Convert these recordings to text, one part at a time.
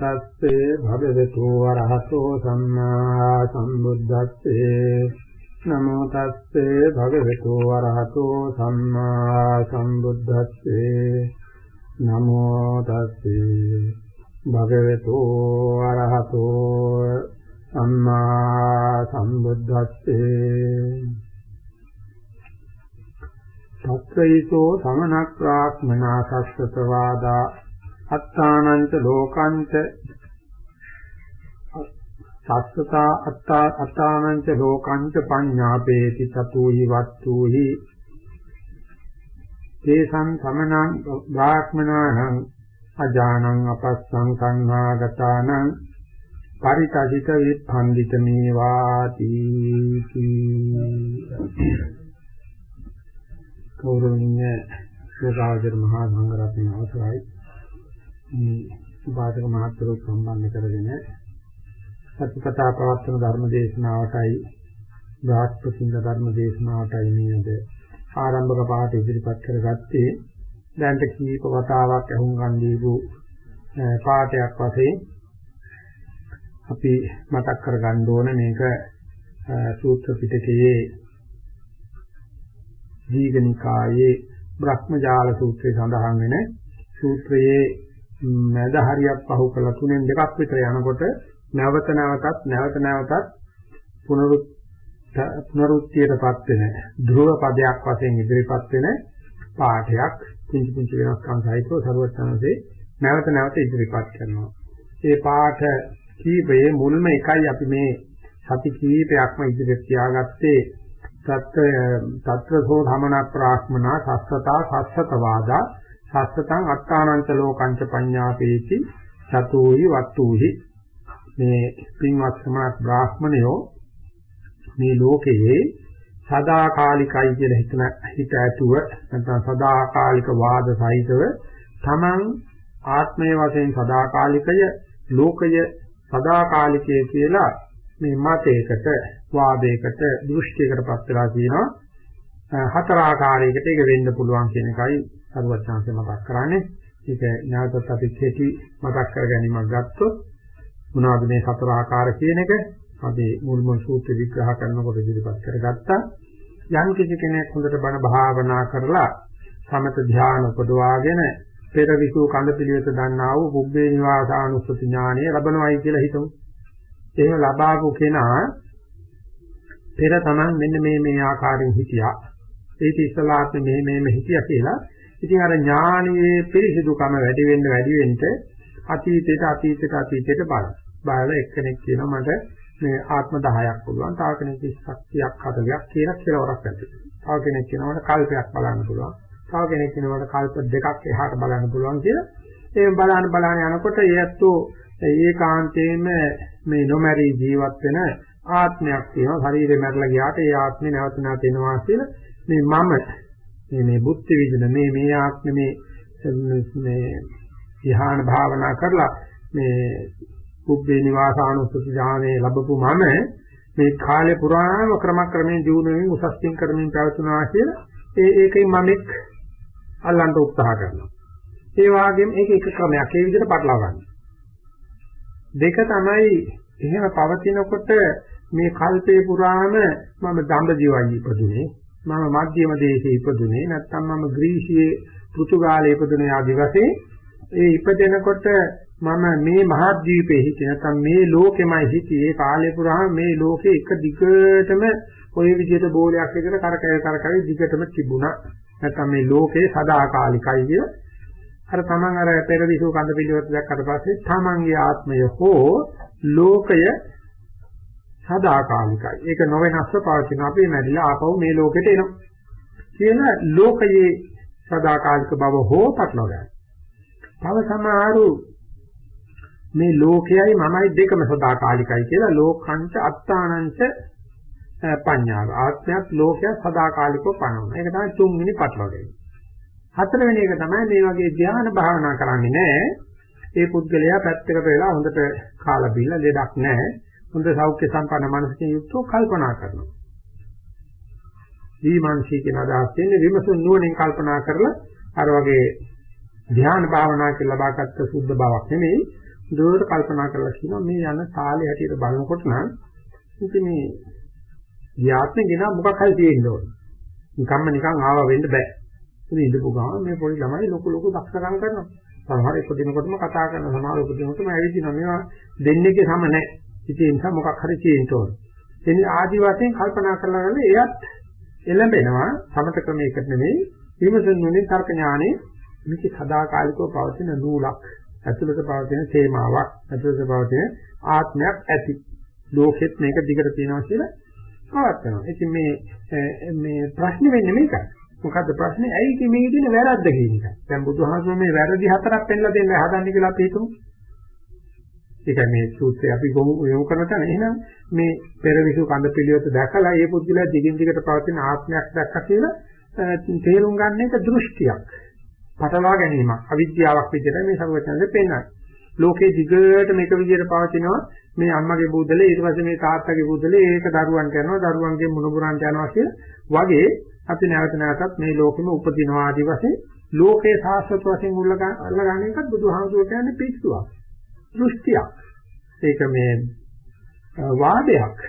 තස්සේ භගවතු වරහතෝ සම්මා සම්බුද්දස්සේ නමෝ තස්සේ භගවතු වරහතෝ සම්මා සම්බුද්දස්සේ නමෝ තස්සේ භගවතු වරහතෝ සම්මා සම්බුද්දස්සේ තත්ත්වයෝ සමනක් ප්‍රාඥා සස්සතවාදා අත්තානංච ලෝකංච සස්සතා අත්තා අත්තානංච ලෝකංච පඤ්ඤාපේති සතුහි වත්තුහි තේසං සමනං බ්‍රාහ්මනානං අජානං අපස්සං සංඝාගතානං පරිතජිත විපන්දිත මේවාති කෞරවණීය සෝදාජර මහා සංඝරත්නය අවසරයි. මේ උපාසක මහත්වරු සම්බන්ධ කරගෙන සත්‍යකතා පවත්වන ධර්ම දේශනාවටයි බ්‍රහස්පතින්ද ධර්ම දේශනාවටයි මේ අද ආරම්භක පාඩ ඉදිරිපත් කරගත්තේ. දැන්ට කීප වතාවක් අහුම්ගන් දීපු පාඩයක් වශයෙන් අපි මතක් කරගන්න ඕන මේක සූත්‍ර පිටකයේ දීඝනිකායේ බ්‍රහ්මජාල සූත්‍රයේ සඳහන් වෙන සූත්‍රයේ මැද හරියක් පහු කළා තුනෙන් දෙකක් විතර යනකොට නැවත නැවතත් නැවත නැවතත් පුනරුත් පුනරුත්තියටපත් වෙන ධ්‍රුව පදයක් වශයෙන් ඉදිරිපත් වෙන පාඨයක් පුංචි පුංචි වෙනස්කම් සහිතව සරුවචනසේ නැවත නැවත ඉදිරිපත් කරනවා. ඒ පාඨ කීපයේ මුල්ම එකයි අපි මේ සති කීපයක්ම ඉදිරියට තියාගත්තේ තත්ත්ව තත්ත්වසෝ ධමන ප්‍රාක්‍මනා සස්සතා සස්සත වාදා සස්සතං අත්තානංච ලෝකංච පඤ්ඤාපේති සතෝහි වත්තුහි. මේ පින්වත් සමාත් බ්‍රාහ්මණයෝ මේ ලෝකයේ සදාකාලිකයි කියලා හිතන හිත ඇතුව නැත්නම් සදාකාලික වාද සහිතව තමන් ආත්මය වශයෙන් සදාකාලිකය ලෝකය සදාකාලිකය කියලා මේ මතයකට වාදයකට දෘෂ්ටියකටපත් වෙලා තියෙනවා. හතර ආකාරයකට ඒක වෙන්න පුළුවන් කියන එකයි සරුවචාන්සේ මතක් කරන්නේ. ඒක නැවතත් අපි කෙටි මතක් කර ගැනීමක් ගත්තොත් මොනවද මේ සතර ආකාර කියන එක අපි මුල් මුල් සූත්‍ර විග්‍රහ කරනකොට ඉදිරිපත් කරගත්තා. යම් කිසි කෙනෙක් හොඳට බණ භාවනා කරලා සමත ධ්‍යාන උපදවාගෙන පෙර විසූ කඳ පිළිවෙත දන්නා වූ බුබ්බේ නිවාසානුස්සති ඥානය ලබනවායි කියලා හිතමු. එහෙම ලබාපු කෙනා පෙර තමන් මෙන්න මේ මේ ආකාරයෙන් හිටියා. ඒක ඉස්සලාත් මේ මේ මේ හිටියා කියලා ඉතින් අර ඥානයේ පිරිසිදුකම වැඩි වෙන්න වැඩි වෙන්න අතීතයට අතීතයට අතීතයට බලන්න. බලලා එක්කෙනෙක් කියනවා මට මේ ආත්ම 10ක් පුළුවන්. තව කෙනෙක් ශක්තියක් 40ක් කියලා කෙලවරක් ඇති. තව කෙනෙක් කියනවා මට කල්පයක් බලන්න පුළුවන්. තව කෙනෙක් කියනවා මට කල්ප දෙකක් එහාට බලන්න පුළුවන් කියලා. ඒ බලන බලන යනකොට ඒත්තෝ ඒකාන්තයෙන්ම මේ නොමැරී ජීවත් වෙන ආත්මයක් තියෙනවා. ශරීරය මැරලා ගියාට ඒ ආත්මේ නැවත නැවත එනවා කියලා මේ මම මේ මේ බුද්ධ විදින මේ මේ ආත්ම මේ මේ ධ්‍යාන භාවනා කරලා මේ කුබ්බේ නිවාසානුස්සති ඥානේ ලැබපු මම මේ කාලේ පුරාම ක්‍රමක්‍රමයෙන් ජීවණයෙන් උසස්තින් කරමින් පැවතුනා කියලා ඒ ඒකෙන් මමෙක් අල්ලන්න උත්සාහ කරනවා. ඒ වගේම ඒක එක ක්‍රමයක්. ඒ විදිහට පටලවා ගන්න. දෙක තමයි එහෙම පවතිනකොට මේ කල්පේ පුරාම මම දඹදිවයි ඉපදුනේ මම මධ්‍යම දේශයේ ඉපදුනේ නැත්නම් මම ග්‍රීසියේ පෘතුගාලයේ ඉපදුනේ ආදි වශයෙන් ඒ ඉපදෙනකොට මම මේ මහද්වීපයේ හිටියේ නැත්නම් මේ ලෝකෙමයි හිටියේ. කාලේ පුරාම මේ ලෝකේ එක දිගටම ඔය විදිහට බෝලයක් විතර කරකැව කරකැව දිගටම තිබුණා. නැත්නම් මේ ලෝකේ සදාකාලිකයි කිය අර තමන් අර පෙරදිසු කඳ පිළිවෙත් දැක්කට පස්සේ තමන්ගේ ආත්මය හෝ ලෝකය සදාකාලිකයි. ඒක නොවෙනස්ව පවතින අපි මැරිලා ආපහු මේ ලෝකෙට එනවා. කියන ලෝකයේ සදාකාලික බව හෝ පටලවා ගන්න. තව සමහරු මේ ලෝකයයි මමයි දෙකම සදාකාලිකයි කියලා ලෝකංච අත්තානංච පඤ්ඤාව. ආත්මයක් ලෝකයක් සදාකාලිකව පනවන. ඒක තමයි තුන්වෙනි පටලවගෙන. හතරවෙනි එක තමයි මේ වගේ ධ්‍යාන භාවනා කරන්නේ නැහැ. ඒ පුද්ගලයා පැත්තකට වෙලා හොඳට කාලා බීලා ලෙඩක් නැහැ. හොඳ සෞඛ්‍ය සම්පන්න මනසකින් යුක්තව කල්පනා කරනවා. දීමන්සී කියන අදහස් තියෙන්නේ විමසුන් නුවණින් කල්පනා කරලා අර වගේ ධ්‍යාන භාවනා කියලා ලබාගත්ත සුද්ධ බවක් නෙමෙයි දුරට කල්පනා කරලා කියනවා මේ යන කාලේ හැටියට බලනකොට නම් ඉතින් මේ යාත්‍රේ ගෙන මොකක් හරි තියෙන්න ඕන. නිකම්ම නිකන් ආවා වෙන්න බෑ. ඉතින් ඉඳපු ගමන් මේ පොඩි ළමයි ලොකු ලොකු දක්ෂකම් කරනවා. සමහර එක දිනකොටම කතා කරන සමහර උපදිනකොටම ඇවිදිනවා. මේවා දෙන්නේගේ සම නැහැ. ඉතින් ඒ නිසා මොකක් හරි තියෙන්න ඕන. එනි ආදි වශයෙන් කල්පනා කරලා ගන්න එයත් එළඹෙනවා සමත ක්‍රමයකට නෙමෙයි විමසන නුනේ තර්ක ඥානේ මේක සදාකාලිකව පවතින නූලක් ඇතුළත පවතින තේමාවක් ඇතුළත පවතින ආත්මයක් ඇති ලෝකෙත් මේක දිගට තියෙනවා කියලා පවත්නවා. ඉතින් මේ මේ ප්‍රශ්නේ වෙන්නේ මේකයි. මොකද්ද ප්‍රශ්නේ? ඇයි මේ කියන වැරද්ද කියන එක. දැන් බුදුහාමුදුරුවෝ මේ වැරදි හතරක් පෙන්නලා දෙන්න හදන්නේ කියලා අපි හිතමු. ඒක මේ සූත්‍රය අපි යොමු කරන තැන එහෙනම් මේ පෙරවිසු කඳ පිළිවෙත දැකලා ඒ පුද්ගලයා දිගින් දිගට පවතින ආත්මයක් දැක්කා කියලා තේරුම් ගන්න එක දෘෂ්ටියක්. පටලවා ගැනීමක්. අවිද්‍යාවක් විදිහට මේ සර්වඥයන්ද පෙන්වන්නේ. ලෝකේ දිගට මේක විදිහට පවතිනවා මේ අම්මගේ බුදලේ ඊට පස්සේ මේ තාත්තගේ බුදලේ ඒක දරුවන්ට යනවා දරුවන්ගේ මුණුබුරන්ට යනවා කියලා වගේ අපි නැවත නැවතත් මේ ලෝකෙම උපදිනවා ආදි වශයෙන් ලෝකේ සාස්වත වශයෙන් උල්ලගන්න එකත් බුදුහාමුදුරුවෝ කියන්නේ පිස්සුවක් දෘෂ්ටියක් ඒක මේ වාදයක්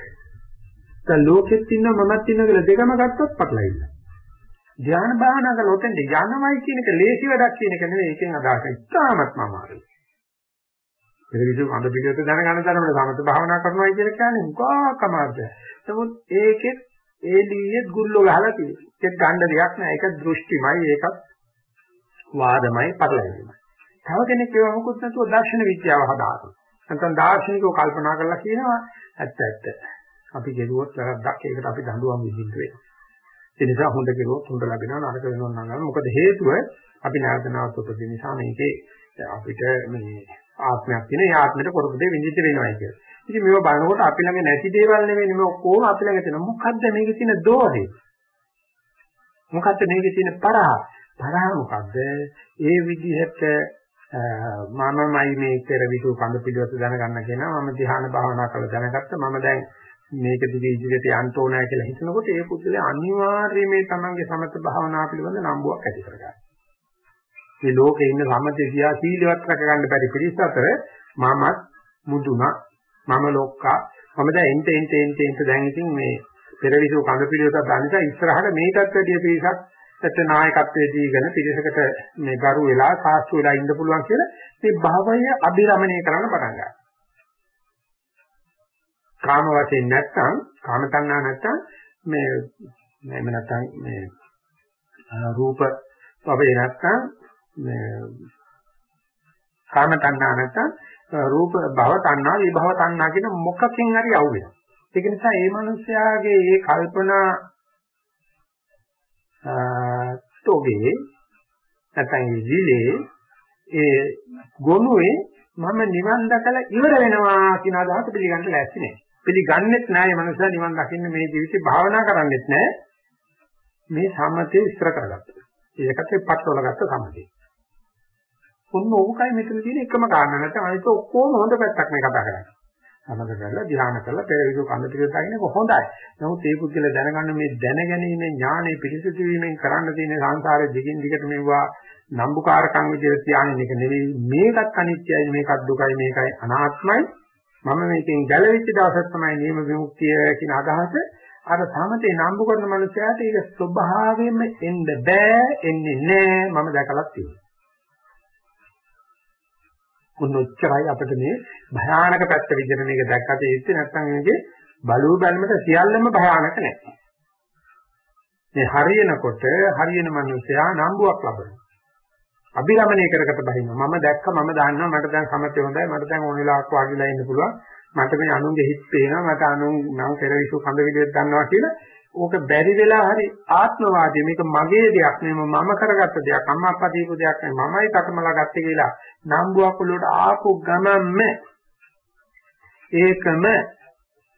දැන් ලෝකෙත් ඉන්න මමත් ඉන්න කියලා දෙකම ගත්තොත් පටලවිලා ධ්‍යාන භාවනා කරන ඔතෙන්ද යනවයි කියන එක ලේසි වැඩක් කියන එක නෙවෙයි ඒකෙන් අදහස ඉතාමත්ම අමාරුයි ඒක විදිහ අඳ පිළිවෙත දැනගන්න තරමට සමත භාවනා කරනවා කියලා කියන්නේ උගාක් අමාරුයි. නමුත් ඒකෙත් ඒ දීයේ ගුල්ලෝ ගහලා තියෙනවා. ඒක ගන්න දෙයක් නෑ. ඒක දෘෂ්ටිමයි ඒකත් වාදමයි පටලැවිලිමයි. තව කෙනෙක් ඒව මොකුත් නැතුව දර්ශන විද්‍යාව හදාගන්නවා. නැත්නම් දාර්ශනිකව කල්පනා කරලා කියනවා ඇත්ත ඇත්ත. අපි ගෙරුවොත් වැරද්දක් ඒකට අපි දඬුවම් විඳින්න වෙනවා. ඒ නිසා හොඳ කෙරුවොත් හොඳ ලැබෙනවා නරක වෙනවා නම් මොකද හේතුව අපි නැවත නැවත උපදින නිසා මේකේ අපිට මේ ආත්මයක් තියෙන ඒ ආත්මෙට කරපු දේ විඳිට වෙනවයි කියලා. ඉතින් මේව බලනකොට අපි ළඟ නැති දේවල් නෙවෙයි මේ ඔක්කොම අපි ළඟ තියෙන. මොකද්ද මේකේ තියෙන දෝෂේ? මොකද්ද මේකේ තියෙන පරහ? පරහ මොකද්ද? ඒ විදිහට මමමයි මේ පෙර විසු කඳ පිළිවෙත දැනගන්න කෙනා මම ධ්‍යාන භාවනා කරලා දැනගත්ත මම දැන් මේක දිගේ ඉදිරියට යන්න ඕනෑ කියලා හිතනකොට ඒ පුද්ගලයා අනිවාර්යයෙන් මේ තමන්ගේ සමත භාවනා පිළිබඳ නම්බුවක් ඇති කරගන්නවා. මේ ලෝකේ ඉන්න සමතේ දිහා සීලවත් රැකගන්න බැරි පිරිස අතර මමත් මුදුනා මම ලොක්කා මම දැන් එන්ට එන්ට එන්ට එන්ට දැන් ඉතින් මේ පෙරවිසු කඳ පිළිවෙත දැනට ඉස්සරහට මේකත් වැඩි පිරිසක් ඇත්ත නායකත්වයේ දීගෙන පිරිසකට මේ ගරු වෙලා සාස්තු වෙලා ඉන්න පුළුවන් කියලා මේ භවය අභිරමණය කරන්න පටන් ගන්නවා. කාම වශයෙන් නැත්තම් කාම තණ්හා නැත්තම් මේ එහෙම නැත්තම් මේ රූප භවය නැත්තම් මේ කාම තණ්හා නැත්නම් රූප භව තණ්හා විභව තණ්හා කියන මොකකින් හරි අවු වෙනවා. ඒක නිසා මේ මිනිස්යාගේ මේ කල්පනා තෝගේ නැත්නම් ජීලේ ඒ ගොනුවේ මම නිවන් දැකලා ඉවර වෙනවා කියන අදහස පිළිගන්න ලෑස්ති නෑ. පිළිගන්නෙත් නෑ මේ මනුස්සයා නිවන් දකින්න මේ ජීවිතේ භාවනා කරන්නෙත් නෑ. මේ සමතේ ඉස්තර කරගත්තා. ඒකත් ඒ පටවල ගත්ත සමතේ. ඔන්න ඕකයි මෙතන තියෙන එකම කාරණා නැත්නම් අනිත් ඔක්කොම හොඳ පැත්තක් මේ කතා කරන්නේ. සමත කරලා ධ්‍යාන කරලා පෙරවිසු කඳ ටික දකින්න හොඳයි. නමුත් ඒ පුද්ගල දැනගන්න මේ දැනගැනීමේ ඥානෙ පිරිසිදු වීමෙන් කරන්න තියෙන සංසාරේ දිගින් දිගට මෙවුවා නම්බුකාරකම් විදිහට තියාගෙන එක නෙවෙයි. මේකත් අනිත්‍යයි මේකත් දුකයි මේකයි අනාත්මයි. මම මේකෙන් ගැලවිච්ච දවසක් තමයි නියම විමුක්තිය කියන අදහස. අර සමතේ නම්බු කරන මනුස්සයාට ඒක ස්වභාවයෙන්ම එන්න බෑ එන්නේ නෑ. මම දැකලා තියෙනවා. උන්නොච්චරයි අපිට මේ භයානක පැත්ත විදිහට මේක දැක්කට ඉන්නේ නැත්නම් මේකේ බලුව බැලමට සියල්ලම භයානක නැහැ. මේ හරියනකොට හරියන මිනිසයා නම්බුවක් ලබනවා. අභිරමණය කරකට බහිනවා. මම දැක්ක මම දන්නවා මට දැන් සමතේ හොඳයි මට දැන් ඕන වෙලාවක වාඩිලා ඉන්න පුළුවන්. මට මේ අනුන්ගේ හිත් පේනවා මට අනුන් නම් පෙරවිසු කඳ විදිහට ගන්නවා කියලා ඕක බැරි වෙලා හරි ආත්මවාදී. මේක මගේ දෙයක් නෙමෙයි මම කරගත්ත දෙයක්. අම්මා අප්පා දීපු දෙයක් නෙමෙයි. මමයි කටමලා ගත්තේ කියලා නම්බුවක් වලට ආපු ගමන්ම ඒකම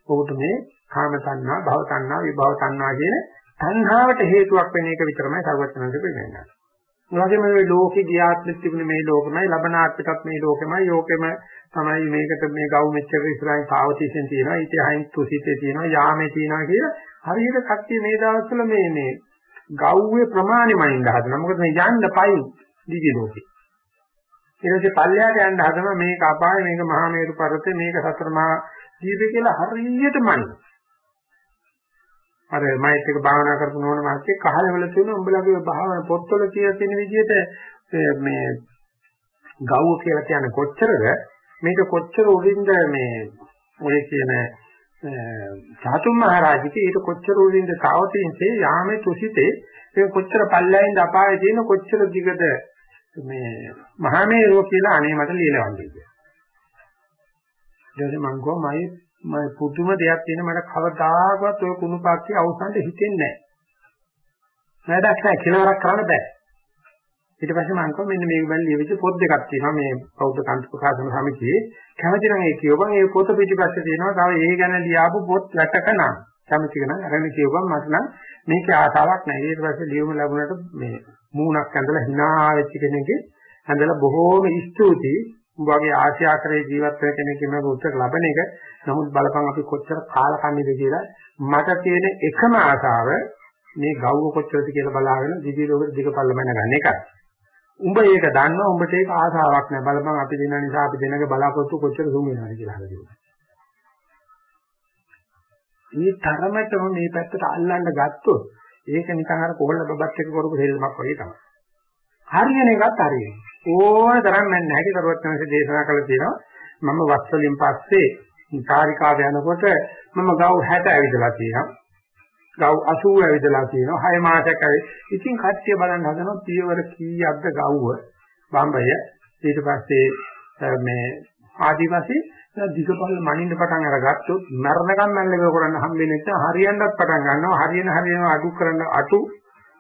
ඔහුට මේ කාම තණ්හා භව තණ්හා විභව තණ්හා කියන තණ්හාවට හේතුවක් වෙන එක විතරමයි සර්වඥාන්සේ කියන්නේ. ඒ වගේම මේ ලෝකේ ගියාත්මෙත් තිබුණේ මේ ලෝකමයි ලබන ආත්මයටත් මේ ලෝකෙමයි. යෝකෙම තමයි මේකට මේ ගව් මෙච්චර ඉස්සරහින් පාවතිසෙන් තියෙනවා. ඊට හයින් තුසිතේ තියෙනවා යාමේ තියෙනවා කියලා හරියට කට්ටිය මේ දවස්වල මේ මේ ගව්වේ ප්‍රමාණෙමයි ඉඳ හදනවා. මොකද මේ යන්න පයි දිවි ලෝකේ. ඊට පස්සේ පල්ලයට යන්න හදනවා මේක අපාය මේක මහා මේරු පර්වතේ මේක සතර මහා දීපේ කියලා හරියට මනින. අර මයිත් එක භාවනා කරපු නෝන මාත්‍යේ කහලවල තියෙන උඹලගේ භාවනා පොත්වල කියලා තියෙන විදිහට මේ ගව්ව කියලා කියන්නේ කොච්චරද මේක කොච්චර උඩින්ද මේ ඔය කියන සාතුම් මහරජිට ඊට කොච්චර උඩින්ද තාවතින්සේ යාමේ තුසිතේ ඒක කොච්චර පල්ලයින්ද අපායේ තියෙන කොච්චර දිගද මේ මහමේරුව කියලා අනේ මට ලියලා වන්නේ කියලා. ඊට මං ගෝ මයි මම පුදුම දෙයක් තියෙන මට කවදාකවත් ඔය කුණු පාක්ෂි අවසන්ට හිතෙන්නේ නැහැ. වැඩක් නැහැ කෙලවරක් කරන්න බෑ. ඊට පස්සේ මම කිව්වා මෙන්න මේක බැලි ලියවිච්ච පොත් දෙකක් තියෙනවා මේ බෞද්ධ කන්ත ප්‍රකාශන සමිතියේ. කැමති නම් ඒක කියවපන් ඒ පොත පිටිපස්සේ තියෙනවා තව ඒ ගැන ලියාපු පොත් රැටක නම්. කැමති නම් අරගෙන කියවපන් මට නම් මේකේ ආසාවක් නැහැ. ඊට පස්සේ ලියුම ලැබුණාට මේ මූණක් ඇඳලා hina වෙච්ච කෙනෙක්ගේ ඇඳලා බොහෝම ස්තුතියි. උඹගේ ආශා කරේ ජීවත් වෙන කෙනෙක්ගේ මම උත්තර ලබන එක. නමුත් බලපන් අපි කොච්චර කාල කන්නේද කියලා මට තියෙන එකම ආසාව මේ ගව්ව කොච්චරද කියලා බලාගෙන දිවි ලෝකෙ දිගපල්ල මැනගන්න එකයි. උඹ ඒක දන්නවා උඹට ඒක ආසාවක් නෑ බලපන් අපි දෙන නිසා අපි දෙනක බලාපොරොත්තු කොච්චර සුන් වෙනවද කියලා අහලා දෙනවා. මේ තරමටම මේ පැත්තට අල්ලන්න ගත්තොත් ඒක නිකන් අර කොහොල්ල බබත් එක කරපු හේල්මක් වගේ තමයි. හරියන එකත් හරියන. ඕන තරම් මම නැහැටි කරුවත් නැසෙ දේශනා කළා තියෙනවා. මම වස් වලින් පස්සේ කාරිකාව යනකොට මම ගව් 60 ඇවිදලා තියෙනවා. ගව් 80 ඇවිදලා තියෙනවා 6 මාසයක් ඇවි. ඉතින් කට්ටිය බලන්න හදනවා පියවර කීයක්ද ගව්ව බම්බය ඊට පස්සේ මේ ආදිවාසී දිගපල්ල මනින්න පටන් අරගත්තොත් මරණකම් මැල්ලක කරන්න හම්බෙන්නේ නැත්නම් හරියන්නත් පටන් ගන්නවා හරියන හරියන අඩු කරන්න අටු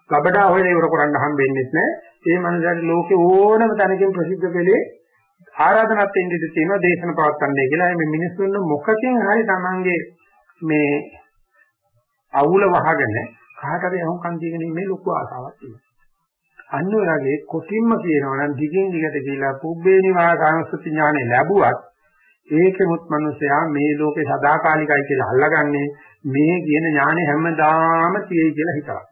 ගබඩා හොයලා ඉවර කරන්න හම්බෙන්නේ නැහැ. ඒ මනසට ලෝකේ ඕනම තැනකින් ප්‍රසිද්ධ වෙලේ ආරාධනාත් ඉන්දිට තියෙනවා දේශන පවත්වන්නේ කියලා. මේ මිනිස්සුන් මොකකින් හරි Tamange මේ අවුල වහගෙන කාට හරි අහුම්කම් දීගෙන ඉන්නේ ලොකු ආසාවක් තියෙනවා. අන්න ඔයගේ කොටින්ම කියනවා නම් දිගින් දිගට කියලා පුබ්බේ නිවාසානුස්සති ඥානෙ ලැබුවත් ඒකෙමුත් මිනිසයා මේ ලෝකේ සදාකාලිකයි කියලා අල්ලගන්නේ මේ කියන ඥානෙ හැමදාම තියෙයි කියලා හිතනවා.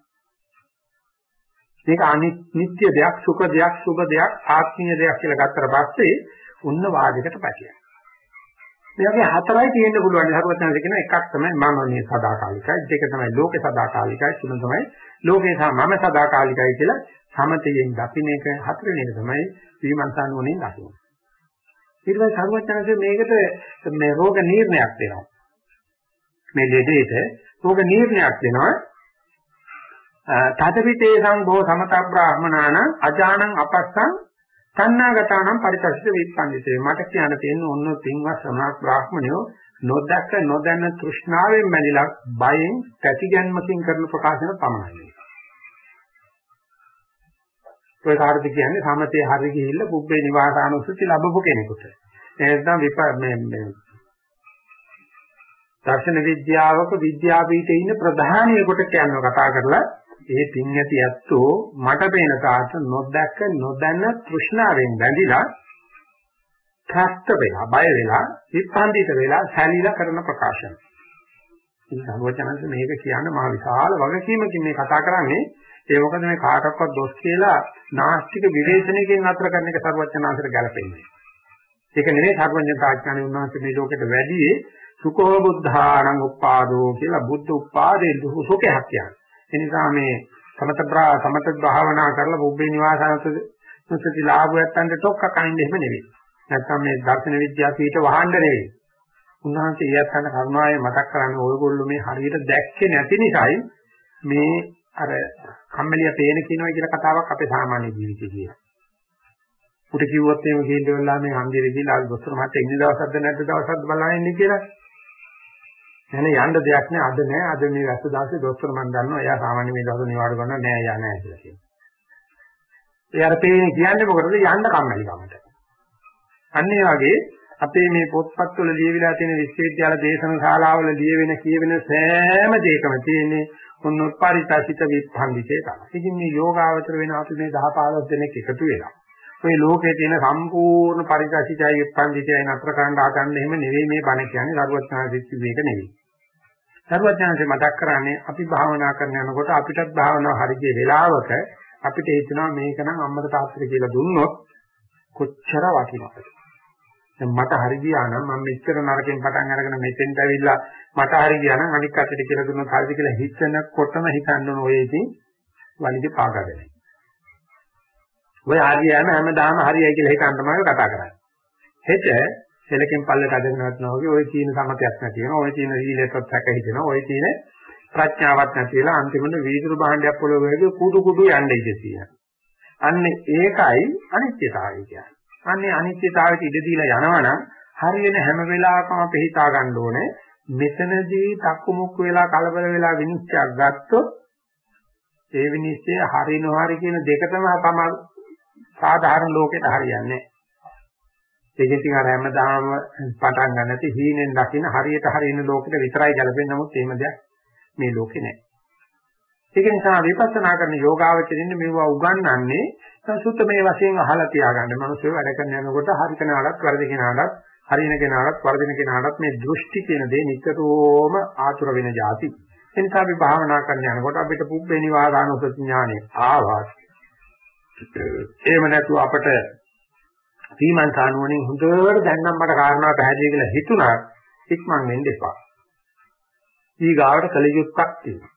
මේක අනිත්‍ය දෙයක්, සුඛ දෙයක්, සුභ දෙයක්, ආත්මීය දෙයක් කියලා ගත්තට පස්සේ උන්න වාදයකට පැතිරෙනවා. මේ වගේ හතරයි තියෙන්න පුළුවන්. හරුවත්නාද කියන එකක් තමයි මානවීය සදාකාලිකයි, දෙක තමයි ලෝක සදාකාලිකයි, තුන තමයි ලෝකේ සහ මම සදාකාලිකයි කියලා සමතයෙන් දකින්න එක හතරෙන් එක තමයි විමර්ශනුවනේ දකින්න. ඊට පස්සේ සරුවචනසේ මේකට මේ රෝග නිర్ణයක් දෙනවා. මේ දෙදේට රෝග නිర్ణයක් දෙනවා. තදවිතේ සංඝෝ සමතබ්‍රාහමනාන අජානං අපස්සං තණ්හාගතානම් පරිචස්ස විප්පන්දිතේ මට කියන්න තියෙන ඔන්න පින්වත් සමහත් බ්‍රාහ්මණයෝ නොදැක්ක නොදැන තෘෂ්ණාවෙන් මැලිලා බයෙන් පැතිගැන්මකින් කරන ප්‍රකාශන පමණයි. ඔය කාර්යද කියන්නේ සමතේ හරි ගිහිල්ලා පුබ්බේ නිවාසානුස්සති ලැබපු කෙනෙකුට. එහෙනම් විප මේ මේ දර්ශන විද්‍යාවක විද්‍යාපීඨයේ ඉන්න ප්‍රධානියෙකුට කියනවා කතා කරලා ඒ පින් ඇති ඇත්තෝ මට පේන තාට නොදැක නොදැන තෘෂ්ණාවෙන් බැඳිලා ත්‍ස්ත වෙලා බය වෙලා විපන්දිත වෙලා සැලීලා කරන ප්‍රකාශන. ඉතින් සර්වචනන්ස මේක කියන්නේ මහ විශාල වගකීමකින් මේ කතා කරන්නේ ඒ මොකද මේ කාටවත් දොස් කියලා නාස්තික විවේචනයකින් අතර කරන එක සර්වචනන්සට ගැලපෙන්නේ. ඒක නෙවෙයි සර්වඥතාඥානෙ උන්වහන්සේ මේ ලෝකෙට වැඩි සුඛෝ බුද්ධාණං උපාදෝ කියලා බුද්ධ උපාදේ සුඛයක් කියන්නේ. ඒ නිසා මේ සමත සමත භාවනා කරලා බුබ්බේ නිවාසනසති ලාභ යත්තන්ට ටොක්ක කනින්න එහෙම නෙවෙයි. නැත්නම් මේ දර්ශන විද්‍යාව පිට වහන්න නෙවෙයි. උන්වහන්සේ ඊයත්න කරුණාවේ මතක් කරන්නේ ඔයගොල්ලෝ මේ හරියට දැක්කේ නැති නිසායි මේ අර කම්මැලිය පේන කියනවා කියලා කතාවක් අපේ සාමාන්‍ය ජීවිතේ කියනවා. උට කිව්වොත් එහෙම ගිහින් ඉවරලා මේ හන්දියේ ගිහිල්ලා ආල් දොස්තර මහත්තයා ඉන්න දවසක්ද නැද්ද දවසක්ද බලන්න ඉන්නේ කියලා. එනේ යන්න දෙයක් නෑ අද නෑ අද මේ වැස්ස දාසේ දොස්තර මන් දන්නවා එයා සාමාන්‍ය මේ දවස් නිවාඩු කරනවා නෑ යා නෑ කියලා කියනවා. එයාට තේරෙන්නේ කියන්නේ මොකටද යන්න කම්මැලි කමට. අන්න ඒ වගේ අපේ මේ පොත්පත්වල ලියවිලා තියෙන විශ්වවිද්‍යාල දේශන ශාලාවල ලියවෙන කියවෙන සෑම දෙයකම තියෙන්නේ මොනොත්පරිතාසිත විප්පන්දිතේ තමයි. ඉතින් මේ යෝගාවචර වෙන අපි මේ 10 15 දෙනෙක් එකතු වෙලා මේ ලෝකයේ තියෙන සම්පූර්ණ පරිකාශිතයි විප්පන්දිතයි නතර කරන්න හදන්න එහෙම නෙවෙයි මේ බණ කියන්නේ දරුවචනාදිච්ච මේක නෙවෙයි. සර්වඥාන්සේ මතක් කරන්නේ අපි භාවනා කරන යනකොට අපිටත් භාවනාව හරියට වෙලාවක අපිට හිතෙනවා මේක නම් අම්මට තාත්තට කියලා දුන්නොත් කොච්චර වටිනවද දැන් මට හරි ගියා නම් මම මෙච්චර නරකෙන් පටන් අරගෙන මෙතෙන්ට ඇවිල්ලා මට හරි ගියා නම් අනික් අතට කියලා දුන්නොත් හරිද කියලා හිතනකොටම හිතන්න ඕන ඔය ඉතින් වලිගේ පාගගෙන. ඔය හරියම හැමදාම හරියයි කියලා හිතන්න තමයි කතා කරන්නේ. හෙට සෙලකින් පල්ලට අදගෙන වටනවා වගේ ওই තීන සමතයක් නැති වෙනවා. ওই තීන සීලයටත් සැක හිතෙනවා. ওই තීන ප්‍රඥාවක් නැති වෙලා අන්තිමට වීදුරු භාණ්ඩයක් පොළොවේ වගේ කුඩු කුඩු යන්න ඉඩ තියෙනවා. අන්න ඒකයි අනිත්‍යතාවය කියන්නේ. අන්නේ අනිත්‍යතාවයට ඉඩ දීලා යනවනම් හරියන හැම වෙලාවකම අපි හිතා ගන්න ඕනේ මෙතනදී තක්කු මුක්කු වෙලා කලබල වෙලා විනිශ්චයක් ගත්තොත් ඒ විනිශ්චය හරි නොහරි කියන දෙකම තමයි සාධාරණ ලෝකෙට හරියන්නේ ඒක ඉතින් අර හැමදාම පටන් ගන්න නැති හීනෙන් දකින්න හරියට හරියන ලෝකෙට විතරයි ගැලපෙන්නේ නමුත් එහෙම දෙයක් මේ ලෝකේ නැහැ. ඒක නිසා විපස්සනා කරන යෝගාවචරින්න මේවා උගන්වන්නේ සුත්තමේ වශයෙන් අහලා තියාගන්න. මිනිස්සු වැඩ කරන යනකොට හරි කෙනාටත් වැරදි කෙනාටත් හරින කෙනාටත් වර්ධින කෙනාටත් මේ දෘෂ්ටි කියන දේ නිතරම ආතුර වෙන જાති. ඒ නිසා අපි භාවනා කරන යනකොට අපිට පුබ්බේ නිවාදාන උසති ඥානෙ ආවා. එහෙම නැතුව අපට සීමන්තානුවණින් හොඳට දැන් නම් මට කාරණා පැහැදිලි කියලා හිතුණා ඉක්මන් වෙන්න එපා. ඊගාවට කල යුක්තක් තියෙනවා.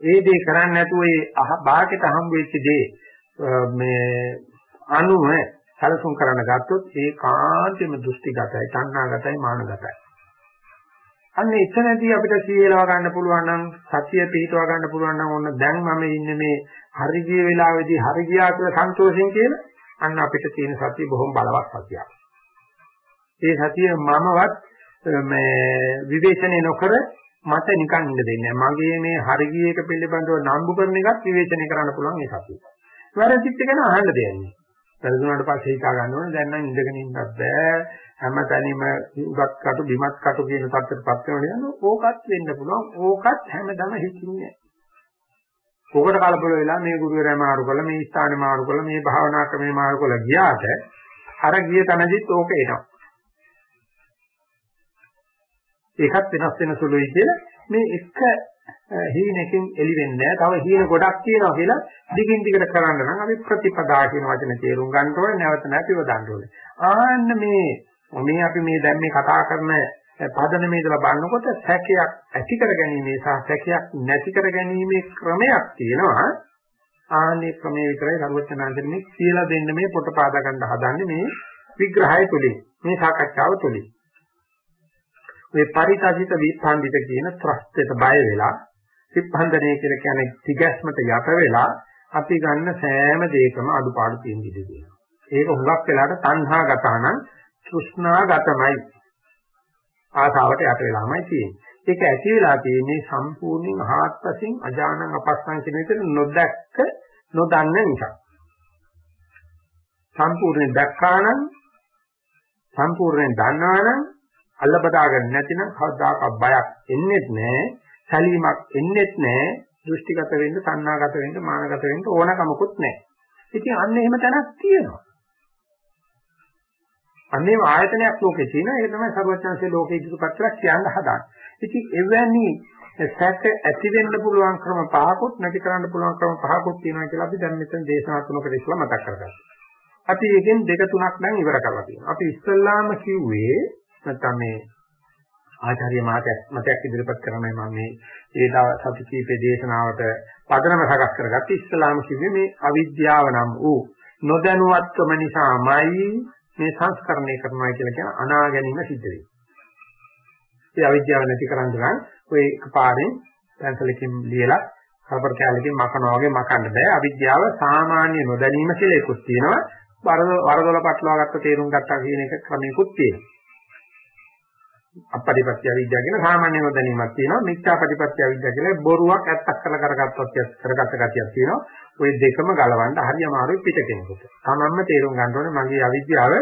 ඒ දේ කරන්නේ නැතුව ඒ බාහිරට හම් වෙච්ච දේ මේ අනුව සැලසුම් කරන්න ගත්තොත් ඒ කාන්තෙම දෘෂ්ටිගතයි, තණ්හාගතයි, මානගතයි. අන්න එතනදී අපිට සීලව ගන්න පුළුවන් නම් සතිය පිහිටව ගන්න පුළුවන් නම් ඔන්න දැන් මම ඉන්නේ මේ හරි ගිය වෙලාවේදී හරි ගියා කියලා සන්තෝෂයෙන් කියලා අන්න අපිට තියෙන සතිය බොහොම බලවත් සතියක්. ඒ සතිය මමවත් මේ විවේචනය නොකර මට නිකන් ඉන්න දෙන්නේ මගේ මේ හරිය එක පිළිබඳව නම්බු කරන එකත් විවේචනය කරන්න පුළුවන් ඒ සතිය. වැරදිත් ගැන අහන්න දෙයක් නෑ. වැරදුනාට පස්සේ හිතා ගන්න ඕනේ දැන් නම් ඉඳගෙන ඉන්නත් බෑ. හැමතැනම උගත් කටු බිමත් කටු කියන තත්ත්වයටපත් වෙනවා නේද? ඕකත් වෙන්න පුළුවන්. ඕකත් හැමදම හිතින්නේ නෑ. කොකට කලබල වෙලා මේ ගුරුවරයා මාරු කළා මේ ස්ථානේ මාරු කළා මේ භාවනා ක්‍රමේ මාරු කළා ගියාට අර ගිය තැනදිත් ඕක එනවා. ඒකත් වෙනස් වෙන සුළුයි කියලා මේ එක හීනකින් එළි වෙන්නේ නැහැ. තව හීන ගොඩක් තියෙනවා කියලා දිගින් දිගට කරන්න නම් අපි ප්‍රතිපදා කියන වචන තේරුම් ගන්න ඕනේ නැවත නැතිව දාන්න ඕනේ. ආන්න මේ මේ අපි මේ දැන් මේ කතා කරන පදනමේ ඉඳලා බලනකොට සැකයක් ඇති කර ගැනීම සහ සැකයක් නැති කර ගැනීමේ ක්‍රමයක් තියෙනවා. ආන්නේ ක්‍රමයේ විතරයි සර්වඥාන්තරනේ කියලා දෙන්න මේ පොත පාදා ගන්න හදන්නේ මේ විග්‍රහය තුලින් මේ සාකච්ඡාව තුලින්. මේ පරිතාසිත විපන්දිත කියන ත්‍රස්තයට බය වෙලා විපන්දනය කියලා කියන්නේ තිගැස්මට යට වෙලා අපි ගන්න සෑම දෙයකම අඩුපාඩු තියෙන ඉඩ ඒක හුඟක් වෙලාට තණ්හාගතනම් තෘෂ්ණාගතමයි ආසාවට යට වෙලාමයි තියෙන්නේ. ඒක ඇති වෙලා තියෙන්නේ සම්පූර්ණයෙන් ආත්පසින් අජානං අපස්සං කියන විදිහට නොදැක්ක නොදන්න නිසා. සම්පූර්ණයෙන් දැක්කානම් සම්පූර්ණයෙන් දන්නානම් අල්ල බදාගන්න නැතිනම් කවදාකවත් බයක් එන්නේත් නැහැ, සැලීමක් එන්නේත් නැහැ, දෘෂ්ටිගත වෙන්න, සංනාගත වෙන්න, මානගත වෙන්න ඕනකමකුත් නැහැ. ඉතින් අන්න එහෙම තැනක් තියෙනවා. අන්නේම ආයතනයක් ලෝකේ තියෙනවා. ඒක තමයි සර්වඥාන්සේ ලෝකේ ඉදිරිපත් කරලා කියන්න හදාන්නේ. ඉතින් එවැනි සැක ඇති වෙන්න පුළුවන් ක්‍රම පහකුත් නැති කරන්න පුළුවන් ක්‍රම පහකුත් තියෙනවා කියලා අපි දැන් මෙතන දේශනා තුනකට ඉස්සලා මතක් කරගන්නවා. අපි එකෙන් දෙක තුනක් නම් ඉවර කරලා තියෙනවා. අපි ඉස්සල්ලාම කිව්වේ නැත්නම් මේ ආචාර්ය මාතයක් මතයක් ඉදිරිපත් කරනයි මම මේ ඒ දවස් සති කීපේ දේශනාවට පදනම සකස් කරගත්තේ ඉස්ලාම කිව්වේ මේ අවිද්‍යාව නම් වූ නොදැනුවත්කම නිසාමයි මේ සංස්කරණය කරනවා කියලා කියන අනා ගැනීම සිද්ධ වෙන්නේ. ඒ අවිද්‍යාව නැති කරන්න නම් ඔය එකපාරෙන් පැන්සලකින් ලියලා රබර් කැලකින් මකනවා වගේ මකන්න බෑ. අවිද්‍යාව සාමාන්‍ය නොදැනීම කියලා එකක් තියෙනවා. වරදොල පටලවා ගත්ත තේරුම් ගත්තා කියන එක ක්‍රමයකුත් තියෙනවා. අපපටිපත්‍ය විද්‍යාව කියන සාමාන්‍ය නොදැනීමක් තියෙනවා. මිත්‍යාපටිපත්‍ය විද්‍යාව කියලා බොරුවක් ඇත්තක් කරලා කරගත්තොත් කරගත්ත ගතියක් තියෙනවා. ওই දෙකම ගලවන්න හරි අමාරුයි පිට කෙනෙකුට. තමන්ම තේරුම් ගන්න ඕනේ මගේ අවිද්‍යාව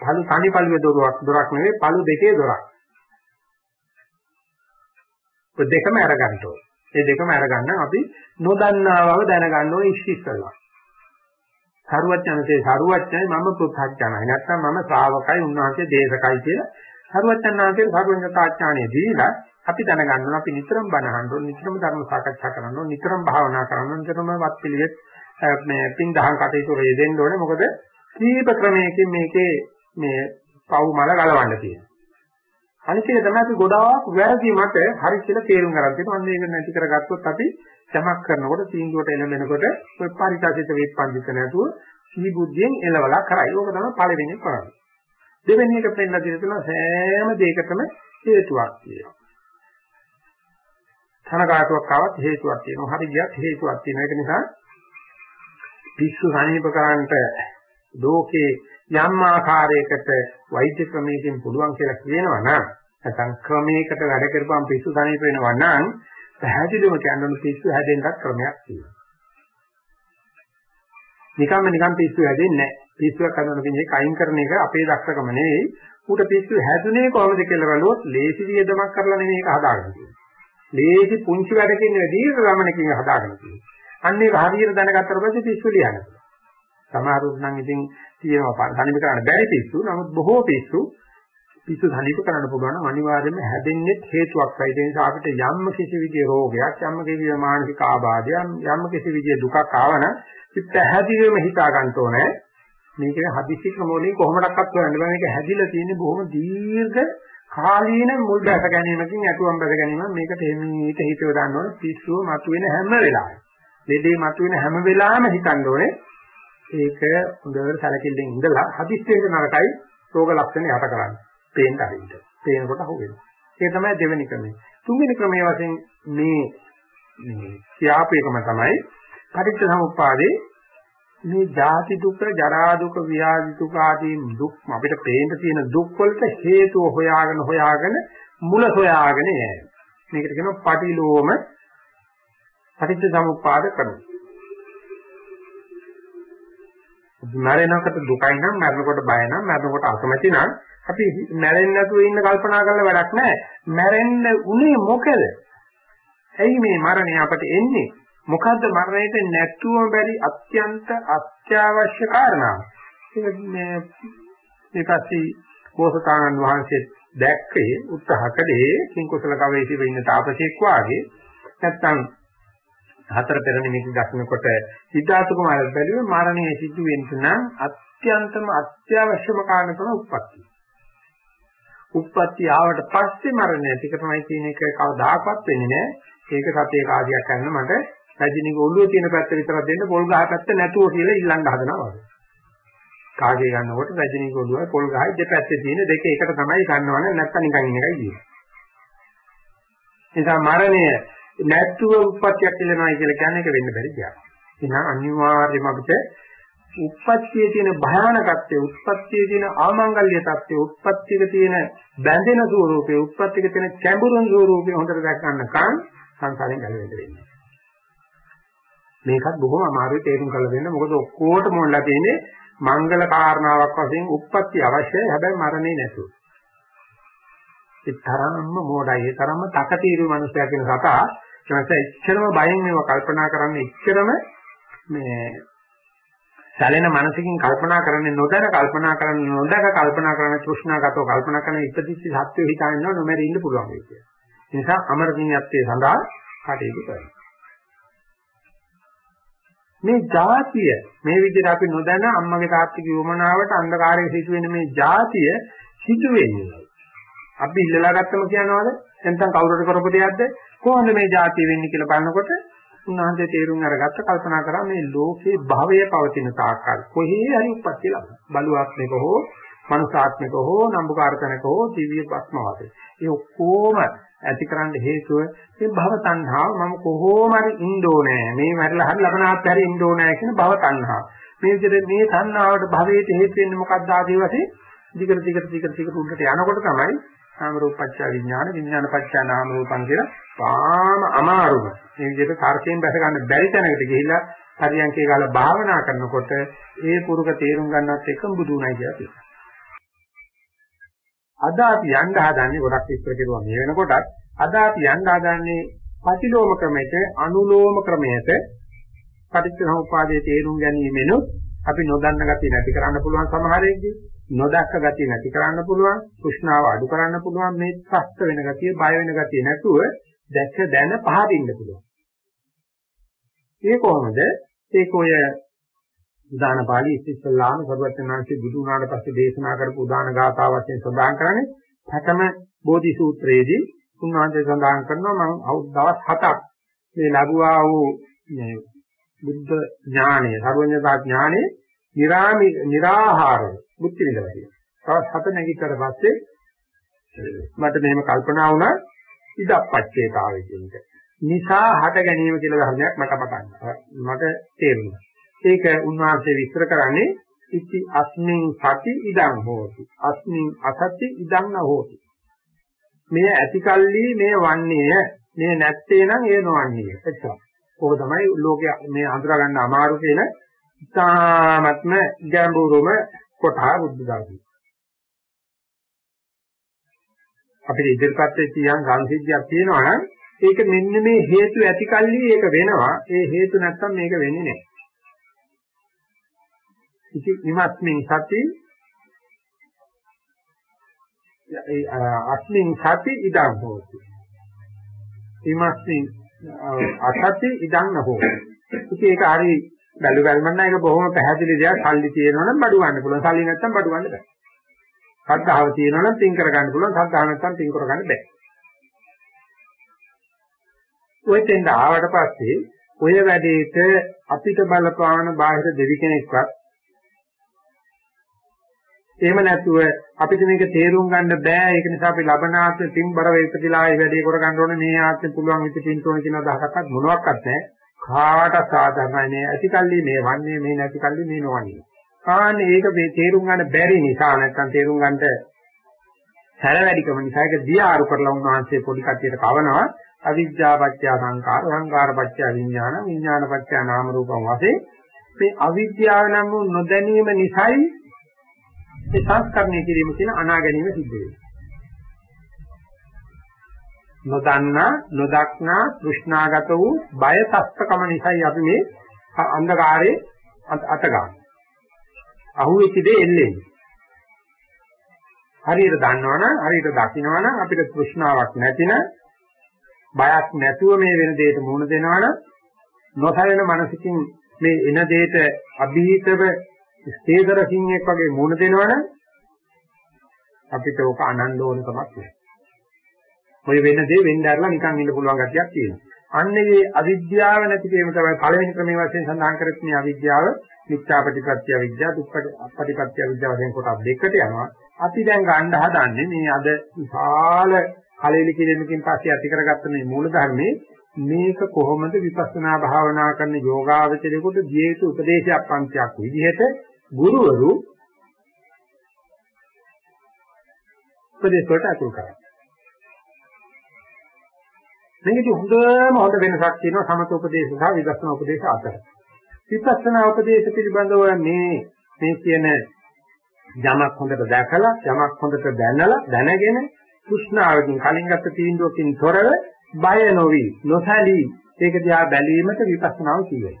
පළු තනි පළුවේ දොරක් දොරක් නෙවෙයි පළු දෙකේ දොරක්. ඔය දෙකම අරගන්න ඕනේ. මේ දෙකම අරගන්න අපි නොදන්නා බව දැනගන්න ඕනේ ඉස්සෙල්ලා සරුවචනසේ සරුවචනයි මම පුත්හඥයි නැත්නම් මම ශ්‍රාවකයි උන්වහන්සේ දේශකයි කියලා සරුවචනාංශයේ සරුවචනාඥානෙ දීලා අපි දැනගන්න ඕන අපි නිතරම බණ අහන්න ඕන නිතරම ධර්ම සාකච්ඡා කරන්න ඕන නිතරම භාවනා කරන්න ඕන නිතරම වත් පිළිවෙත් මේ පින් දහම් කටයුතු රෙදෙන්න ඕනේ මොකද කීප ක්‍රමයකින් මේකේ මේ පව් මල ගලවන්න තියෙනවා. අනිත් එක තමයි අපි ගොඩාක් වැරදි මත හරි කියලා තේරුම් ගන්න තියෙනවා. අන්න ඒක නැති කරගත්තොත් අපි යමක් කරනකොට තීන්දුවට එළඹෙනකොට ඔය පරිසසිත වේප්පන්දිත නැතුව සිහි බුද්ධියෙන් එළවලා කරයි. ඕක තමයි පළවෙනි කරන්නේ. දෙවෙනි එක පෙන්නලා දෙන තුන සෑම දෙයකටම හේතුවක් තියෙනවා. තනකාටුවක් ආවත් හේතුවක් තියෙනවා. හරි ගියත් හේතුවක් තියෙනවා. ඒක නිසා පිස්සු සනීප කරන්නට ලෝකේ යම් ආකාරයකට වෛද්‍ය ක්‍රමයකින් පුළුවන් කියලා කියනවා නම් නැත්නම් ක්‍රමයකට වැඩ කරපුවම පිස්සු සනීප වෙනවා නම් පැහැදිලිවම කියන්න පිස්සු හැදෙන්නත් ක්‍රමයක් තියෙනවා. නිකම්ම නිකම් පිස්සු හැදෙන්නේ නැහැ. පිස්සුවක් හදන කෙනෙක් අයින් කරන එක අපේ දක්ෂකම නෙවෙයි. ඌට පිස්සු හැදුනේ කොහොමද කියලා බලුවොත් ලේසි වියදමක් කරලා නෙවෙයි ඒක හදාගන්න තියෙන්නේ. ලේසි පුංචි වැඩකින් නෙවෙයි දීර්ඝ ගමනකින් හදාගන්න තියෙන්නේ. අන්න ඒක හරියට දැනගත්තට පස්සේ පිස්සු ලියන්න. සමහරුත් නම් ඉතින් තියෙනවා තනියම කරන්න බැරි පිස්සු. නමුත් බොහෝ පිස්සු පිස්සු තනියම කරන්න පුළුවන් නම් අනිවාර්යයෙන්ම හැදෙන්නේ හේතුවක් වෙයි. ඒ නිසා අපිට යම් කිසි විදිහේ රෝගයක්, යම් කිසි විදිහේ මානසික ආබාධයක්, යම් කිසි විදිහේ දුකක් ආවනම් පැහැදිලිවම හිතා ගන්න ඕනේ. මේක හදිසි ක්‍රමවලින් කොහොමඩක්වත් හොයන්න බෑ. මේක හැදිලා තියෙන්නේ බොහොම දීර්ඝ කාලීන මුල් බැස ගැනීමකින් අතුම් බැස ගැනීම මේකට මේක හිතව ගන්න ඕනේ පිස්සුව මතුවෙන හැම වෙලාවෙම. දෙදේ මතුවෙන හැම වෙලාවෙම හිතන්න ඕනේ ඒක හොඳට සැලකිල්ලෙන් ඉඳලා හදිස්සියෙන් නරකයි රෝග ලක්ෂණ යට කරන්න. පේන්න හරියට. පේනකොට අහුවෙනවා. ඒ තමයි දෙවෙනි ක්‍රමය. තුන්වෙනි ක්‍රමයේ වශයෙන් මේ මේ කියාපේකම තමයි පටිච්ච සමුප්පාදේ මේ ජාති දුක, ජරා දුක, ව්‍යාධි දුක ආදී දුක් අපිට පේන්න තියෙන දුක් වලට හේතුව හොයාගෙන හොයාගෙන මුල හොයාගෙන යෑම. මේකට කියනවා පටිලෝම පටිච්ච සමුප්පාද ක්‍රම. මරණකට දුකයි නම් මරණකොට බය නම් මරණකොට අකමැති නම් අපි මැරෙන්නේ නැතුව ඉන්න කල්පනා කරලා වැඩක් නැහැ. මැරෙන්න උනේ මොකද? ඇයි මේ මරණය අපට එන්නේ? මොකද්ද මරණයට නැතුවම බැරි අත්‍යන්ත අත්‍යවශ්‍ය කාරණා. ඒක මේ ඊපස්සේ බෝසතාණන් වහන්සේ දැක්කේ උත්සාහ කළේ කිංකුසල කවේශීව ඉන්න තාපසෙක් වාගේ නැත්තම් හතර පෙර නිමිති දක්නකොට සිද්ධාර්ථ කුමාරය බැලුවේ මරණය සිදු වෙන්න නම් අත්‍යන්තම අත්‍යවශ්‍යම කාරණා තමයි උප්පත්තිය. උප්පත්තිය ආවට පස්සේ මරණය ටික තමයි කියන එක කවදාකවත් වෙන්නේ නැහැ. ඒක සතියේ කාර්යයක් කරන්න මට රජිනික ඔළුවේ තියෙන පැත්ත විතරක් දෙන්න පොල් ගහ පැත්ත නැතුව කියලා ඉල්ලන්න හදනවා වගේ. කාගේ ගන්නකොට රජිනික ඔළුවයි පොල් ගහයි දෙපැත්තේ තියෙන දෙක එකට තමයි ගන්නවනේ නැත්තම් නිකන් ඉන්න එකයි කියන්නේ. නිසා මරණය නැතුව උප්පත්තියක් ඉල්ලනවා කියලා කියන්නේ ඒක වෙන්න බැරි දෙයක්. එහෙනම් අනිවාර්යයෙන්ම අපිට උප්පත්තියේ තියෙන භයානකත්වය, උප්පත්තියේ තියෙන ආමංගල්‍ය තත්ත්වය, උප්පත්තියක තියෙන බැඳෙන ස්වરૂපය, උප්පත්තියක තියෙන කැඹුරුන් ස්වરૂපය හොඳට දැක් ගන්නකන් සංසාරයෙන් ගැලවෙන්න වෙන්නේ. මේකත් බොහොම අමාරුයි තේරුම් කරලා දෙන්න. මොකද ඔක්කොටම මොනලා තියෙන්නේ මංගල කාරණාවක් වශයෙන් උප්පත්ති අවශ්‍යයි. හැබැයි මරණේ නැතුව. ඒ තරම්ම මොඩයි, ඒ තරම්ම තකතිරු මනුස්සයා කියන සතා ඊට එච්චරම බයෙන් මේව කල්පනා කරන්නේ එච්චරම මේ සැලෙන මනසකින් කල්පනා කරන්නේ නොදැන කල්පනා කරන්නේ නොදක කල්පනා කරන තෘෂ්ණාගතව කල්පනා කරන ඉපදිච්ච සත්‍යය හිතාගෙන නොමැරි ඉන්න පුළුවන් වෙයි කියලා. ඒ නිසා අමරණීයත්වයේ සඳහා කටයුතු කරනවා. මේ જાතිය මේ විදිහට අපි නොදැන අම්මගේ තාත්තගේ වමනාවට අන්ධකාරයේ සිට වෙන මේ જાතිය සිදු වෙන්නේ. අපි ඉල්ලලා ගත්තම කියනවාද? නැත්නම් කවුරුට කරපු දෙයක්ද? කොහොමද මේ જાතිය වෙන්නේ කියලා බලනකොට උන්වහන්සේ තේරුම් අරගත්ත කල්පනා කරා මේ ලෝකේ භවය පවතින තාක්කල් කොහේ හරි උපත්ති ලබන බලුවක් මේක හෝ මනුසාත්මක හෝ නම්බුකාර්තනක හෝ දිව්‍ය භස්මවාදී. ඒ ඔක්කොම ඇතිකරන්න හේතුව මේ භව තණ්හාව මම කොහොම හරි ඉන්න ඕනේ මේ මරලා හරි ලබනාත් හරි ඉන්න ඕනේ කියන භව තණ්හාව මේ විදිහට මේ තණ්හාවට භවයට හේතු වෙන්නේ මොකක්ද ආදී වශයෙන් දිගට දිගට දිගට දිගට උඩට යනකොට තමයි නාම රූපච්ඡ විඥාන විඥානපච්ඡ නාම රූපං කියලා තාම අමාරුම. මේ විදිහට තර්කයෙන් බැස ගන්න බැරි තැනකට ගිහිල්ලා පරියන්කේ කාල භාවනා කරනකොට ඒ පුරුක තේරුම් ගන්නත් එක්ක බුදුුණයි කියලා කියනවා. අද අපි යන්න හදන්නේ ගොඩක් ඉස්සර කෙරුවා. මේ වෙනකොටත් අද අපි යන්න හදන්නේ පටිලෝම ක්‍රමයට අනුලෝම ක්‍රමයට පටිච්චසමුප්පාදයේ තේරුම් ගැනීමෙනුත් අපි නොදන්න ගතිය නැති කරන්න පුළුවන් සමහරෙක්දී නොදක්ක ගතිය නැති කරන්න පුළුවන්. කුෂ්ණාව අඩු කරන්න පුළුවන්. මේ සස්ත වෙන ගතිය බය වෙන ගතිය නැතුව දැක දැන පහදින්න පුළුවන්. ඒ කොහොමද? ඒක ඔය උදාන පාළි ඉස්සෙල්ලාම සරුවචනාංශේ බුදු වුණාට පස්සේ දේශනා කරපු උදාන ගාථා වශයෙන් සඳහන් කරන්නේ ප්‍රථම බෝධි සූත්‍රයේදී උන්වහන්සේ සඳහන් කරනවා මම දවස් 7ක් මේ ලැබුවා වූ මේ බුද්ධ ඥානය සර්වඥතා ඥානය නිරාමි निराහාරව මුත්‍ති විඳවතියි. දවස් 7 නැගිටතර පස්සේ මට මෙහෙම කල්පනා වුණා ඉදප්පච්චේතාවය කියන එක. නිසා හට ගැනීම කියලා ධර්මයක් මට පටන් මට තේරුණා. ඒක උන්වහන්සේ විස්තර කරන්නේ ඉති අස්මින් සති ඉදං හෝති. අස්මින් අසති ඉදං නහෝති. මේ ඇතිකල්ලි මේ වන්නේය. මේ නැත්තේ නම් ඒ නොවන්නේය. එච්චරයි. ඕක තමයි ලෝකයේ මේ අඳුරා ගන්න අමාරු කියන ඉතාමත්ම ගැඹුරුම කොටහ බුද්ධ ධර්මය. අපිට ඉදිරිපත් වෙච්ච යම් සංසිද්ධියක් තියෙනවා නම් ඒක මෙන්න මේ හේතු ඇතිකල්ලි ඒක වෙනවා. ඒ හේතු නැත්තම් මේක වෙන්නේ නැහැ. ඉති ඉමත්මින් සති අස්මින් සති ඉදං හෝති. ඉමස්මින් අසති ඉදං නහෝ. ඉතින් ඒක හරි බැලු බැලමන්න ඒක බොහොම පැහැදිලි දෙයක්. සල්ලි තියෙනවනම් බඩු ගන්න පුළුවන්. සල්ලි නැත්තම් බඩු ගන්න බෑ. සද්ධාව තියෙනවනම් තින් කර ගන්න පුළුවන්. සද්ධාව නැත්තම් තින් කර ගන්න බෑ. ඔය තෙන්ද ආවට පස්සේ ඔය වැඩේට අපිට බලපාන බාහිර දෙවි කෙනෙක්වත් එහෙම නැතුව අපිට මේක තේරුම් ගන්න බෑ. ඒක නිසා අපි ලබන ආත්මෙ පින්බර වේපතිලා ඒ වැඩේ කර ගන්න ඕනේ. මේ ආත්මෙ පුළුවන් විදිහට පින්ට ඕන කියන අදහසක්වත් මොනවත් නැහැ. කාට සාධාරණයි මේ ඇතිකල්ලි මේ වන්නේ මේ නැතිකල්ලි මේ නොවන්නේ. ආන්නේ ඒක මේ තේරුම් ගන්න බැරි නිසා නැත්තම් තේරුම් ගන්නට සැර වැඩිකම නිසා ඒක දියාරු කරලා උන්වහන්සේ පොඩි කටියට කවනවා. අවිද්‍යා පත්‍ය සංකාර සංකාර පත්‍ය විඥාන විඥාන පත්‍ය නාම රූපං වශයෙන් මේ අවිද්‍යාව නම් නොදැනීම නිසායි ඒ සංස්කරණය කිරීම කියන අනා ගැනීම සිද්ධ වෙනවා. නොදන්නා නොදක්නා තෘෂ්ණාගත වූ බය තත්කම නිසායි අපි මේ අන්ධකාරයේ අත ගන්න. අහුවෙච්ච දේ එන්නේ. හරියට දන්නවනම් හරියට දකින්නවනම් අපිට තෘෂ්ණාවක් නැතිනම් බයක් නැතුව මේ වෙන දෙයට මුහුණ දෙනවනම් නොසැලෙන මනසකින් මේ එන දෙයට අභීතව ස්ථේතර සිංහෙක් වගේ මුණ දෙනවනම් අපිට ඕක අනන්න ඕන කමක් නැහැ. ඔය වෙන දේ වෙන්න ඇරලා නිකන් ඉන්න පුළුවන් ගතියක් තියෙනවා. අන්නේ අවිද්‍යාව නැති කීම තමයි පළවෙනි ක්‍රමයේ වශයෙන් සඳහන් කරත් මේ අවිද්‍යාව මිත්‍යාපටිපත්‍ය විද්‍යාව දුක්ඛපටිපත්‍ය විද්‍යාව වශයෙන් කොටස් දෙකකට යනවා. අපි දැන් ගන්න හදන්නේ මේ අද විශාල කලෙලි කිරීමකින් පස්සේ ඇති කරගත්ත මේ මූල ධර්මයේ මේක කොහොමද විපස්සනා භාවනා කරන යෝගාවචරයෙකුට දිය යුතු උපදේශයක් පන්තියක් විදිහට ගුරුවරු උපදේශ වලට අතුල් කරා. මේකේ හොඳම හොඳ වෙනසක් තියෙනවා සමත උපදේශ සහ විදර්ශනා උපදේශ අතර. විපස්සනා උපදේශ පිළිබඳව මේ මේ කියන යමක් හොඳට දැකලා යමක් හොඳට දැනලා දැනගෙන කුෂ්ණාවකින් කලින් ගත්ත තීන්දුවකින් තොරව බය නොවි නොසැලී ඒක දිහා බැලීමට විපස්සනාව කියයි.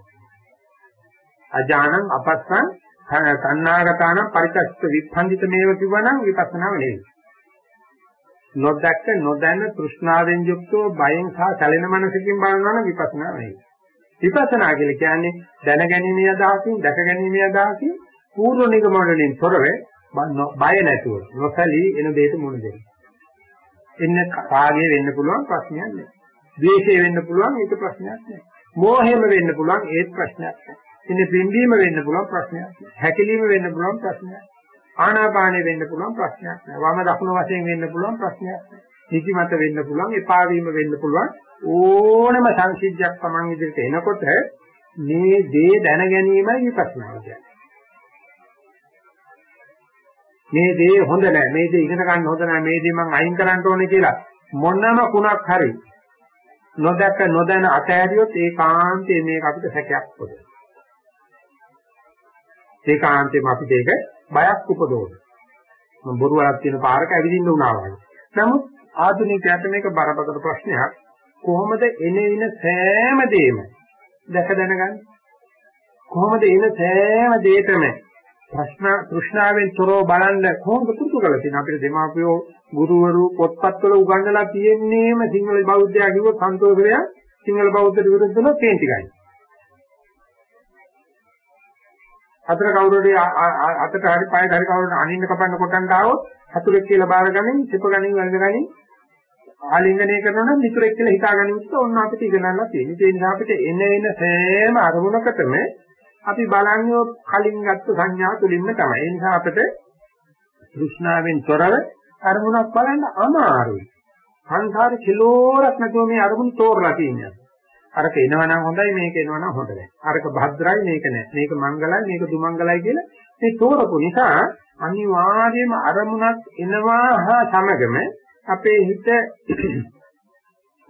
අජානං අපස්සං තණ්හාගතාන පරිචස්ස විපන්දිත මේව කිව්වනම් විපස්සනාව නෙවෙයි. නොදැක්ක නොදැන තෘෂ්ණාවෙන් යුක්තව බයෙන් සහ සැලෙන මනසකින් බලනවා නම් විපස්සනා නෙවෙයි. විපස්සනා කියලා කියන්නේ දැනගැනීමේ අදහසින් දැකගැනීමේ අදහසින් පූර්ව නිගමන වලින් තොරව බය නැතුව නොසැලී එන දෙයට මුහුණ දෙන්න. එන්න රාගය වෙන්න පුළුවන් ප්‍රශ්නයක් නෑ. ද්වේෂය වෙන්න පුළුවන් ඒක ප්‍රශ්නයක් නෑ. මෝහයම වෙන්න පුළුවන් ඒත් ප්‍රශ්නයක් නෑ. ඉන්නේ පිම්බීම වෙන්න පුළුවන් ප්‍රශ්නයක් නෑ. හැකිලිම වෙන්න පුළුවන් ප්‍රශ්නයක්. ආනාපානෙ වෙන්න පුළුවන් ප්‍රශ්නයක් නෑ. වම දකුණු වශයෙන් වෙන්න පුළුවන් ප්‍රශ්නයක් නෑ. නිදිමත වෙන්න පුළුවන්, එපා වීම වෙන්න පුළුවන් ඕනම සංසිද්ධියක් Taman ඉදිරියට එනකොට මේ දේ දැන ගැනීමයි විපස්සනා කියන්නේ. මේ දේ හොඳ නැහැ මේ දේ ඉගෙන ගන්න හොඳ නැහැ මේ දේ මම අයින් කරන්න ඕනේ කියලා මොනම කුණක් හරි නොදැක නොදැන අතහැරියොත් ඒකාන්තයෙන් මේක අපිට සැකයක් පොදේ. ඒකාන්තයෙන් අපිට ඒක බයක් උපදවන. මම බොරු වලක් තියෙන පාරක ඇවිදින්න උනා වගේ. නමුත් ආධුනිකයට මේක බරපතල ප්‍රශ්නයක්. කොහොමද එන එන සෑම දෙයක්ම දැක දැනගන්නේ? කොහොමද එන සෑම දෙයකම ප්‍රශ්න තෘෂ්ණාවෙන් තොරව බලන්න කොහොමද පුරුදු කරලා තියෙන්නේ අපිට දෙමාපියෝ ගුරුවරු පොත්පත්වල උගන්වලා තියෙන්නේම සිංහල බෞද්ධයා කිව්වොත් සන්තෝෂය සිංහල බෞද්ධට විරුද්ධව කේන්ති ගන්න. අතර කවුරුරේ අතට හරි පයට හරි කවුරුර අනින්න කපන්න කොටන්න ආවොත් හතුරෙක් කියලා බාරගනින් සිප ගනින් වලගනින් ආලිංගනය කරනවා නම් මිතුරෙක් කියලා හිතාගනිමුත් ඕන්න අපිට ඉගෙනන්න තියෙනවා. ඒ නිසා අපිට එන එන සෑම අරමුණකටම අපි බලන්නේ කලින් ගත්ත සංඥා තුලින්ම තමයි. ඒ නිසා අපිට තෘෂ්ණාවෙන් තොරව අරමුණක් බලන්න අමාරුයි. සංසාර කිලෝරක් නැතුව මේ අරමුණ තෝරලා තියෙනවා. අරක එනවනම් හොඳයි මේක එනවනම් හොඳ නැහැ. අරක භද්‍රයි මේක නැහැ. මේක මංගලයි මේක දුමංගලයි කියලා මේ තෝරපු නිසා අනිවාර්යයෙන්ම අරමුණක් එනවා හා සමගම අපේ හිත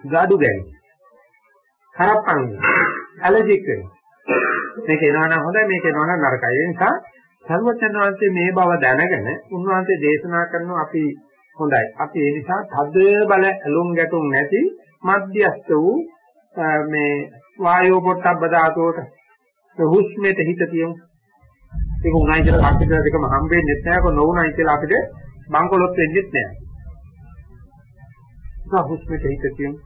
gadu ගැනීම. කරප්පන් ඇලර්ජික් වෙනවා. මේක එනවනම් හොඳයි මේක එනවනම් නරකයි. ඒ නිසා සර්වචන් වහන්සේ මේ බව දැනගෙන උන්වහන්සේ දේශනා කරනවා අපි හොඳයි. අපි ඒ නිසා තද බල ඇලුම් ගැටුම් නැති මධ්‍යස්ත වූ මේ වායෝ පොට්ටබ්බ ධාතුවට හුස්මෙට හිත තියමු. ඒක උණයි කියලා කප්පිට දෙකම හම්බෙන්නේ නැහැ. කො නොඋණයි කියලා අපිට බංකොලොත් වෙන්නේ නැහැ. ඒක හුස්මෙට හිත තියමු.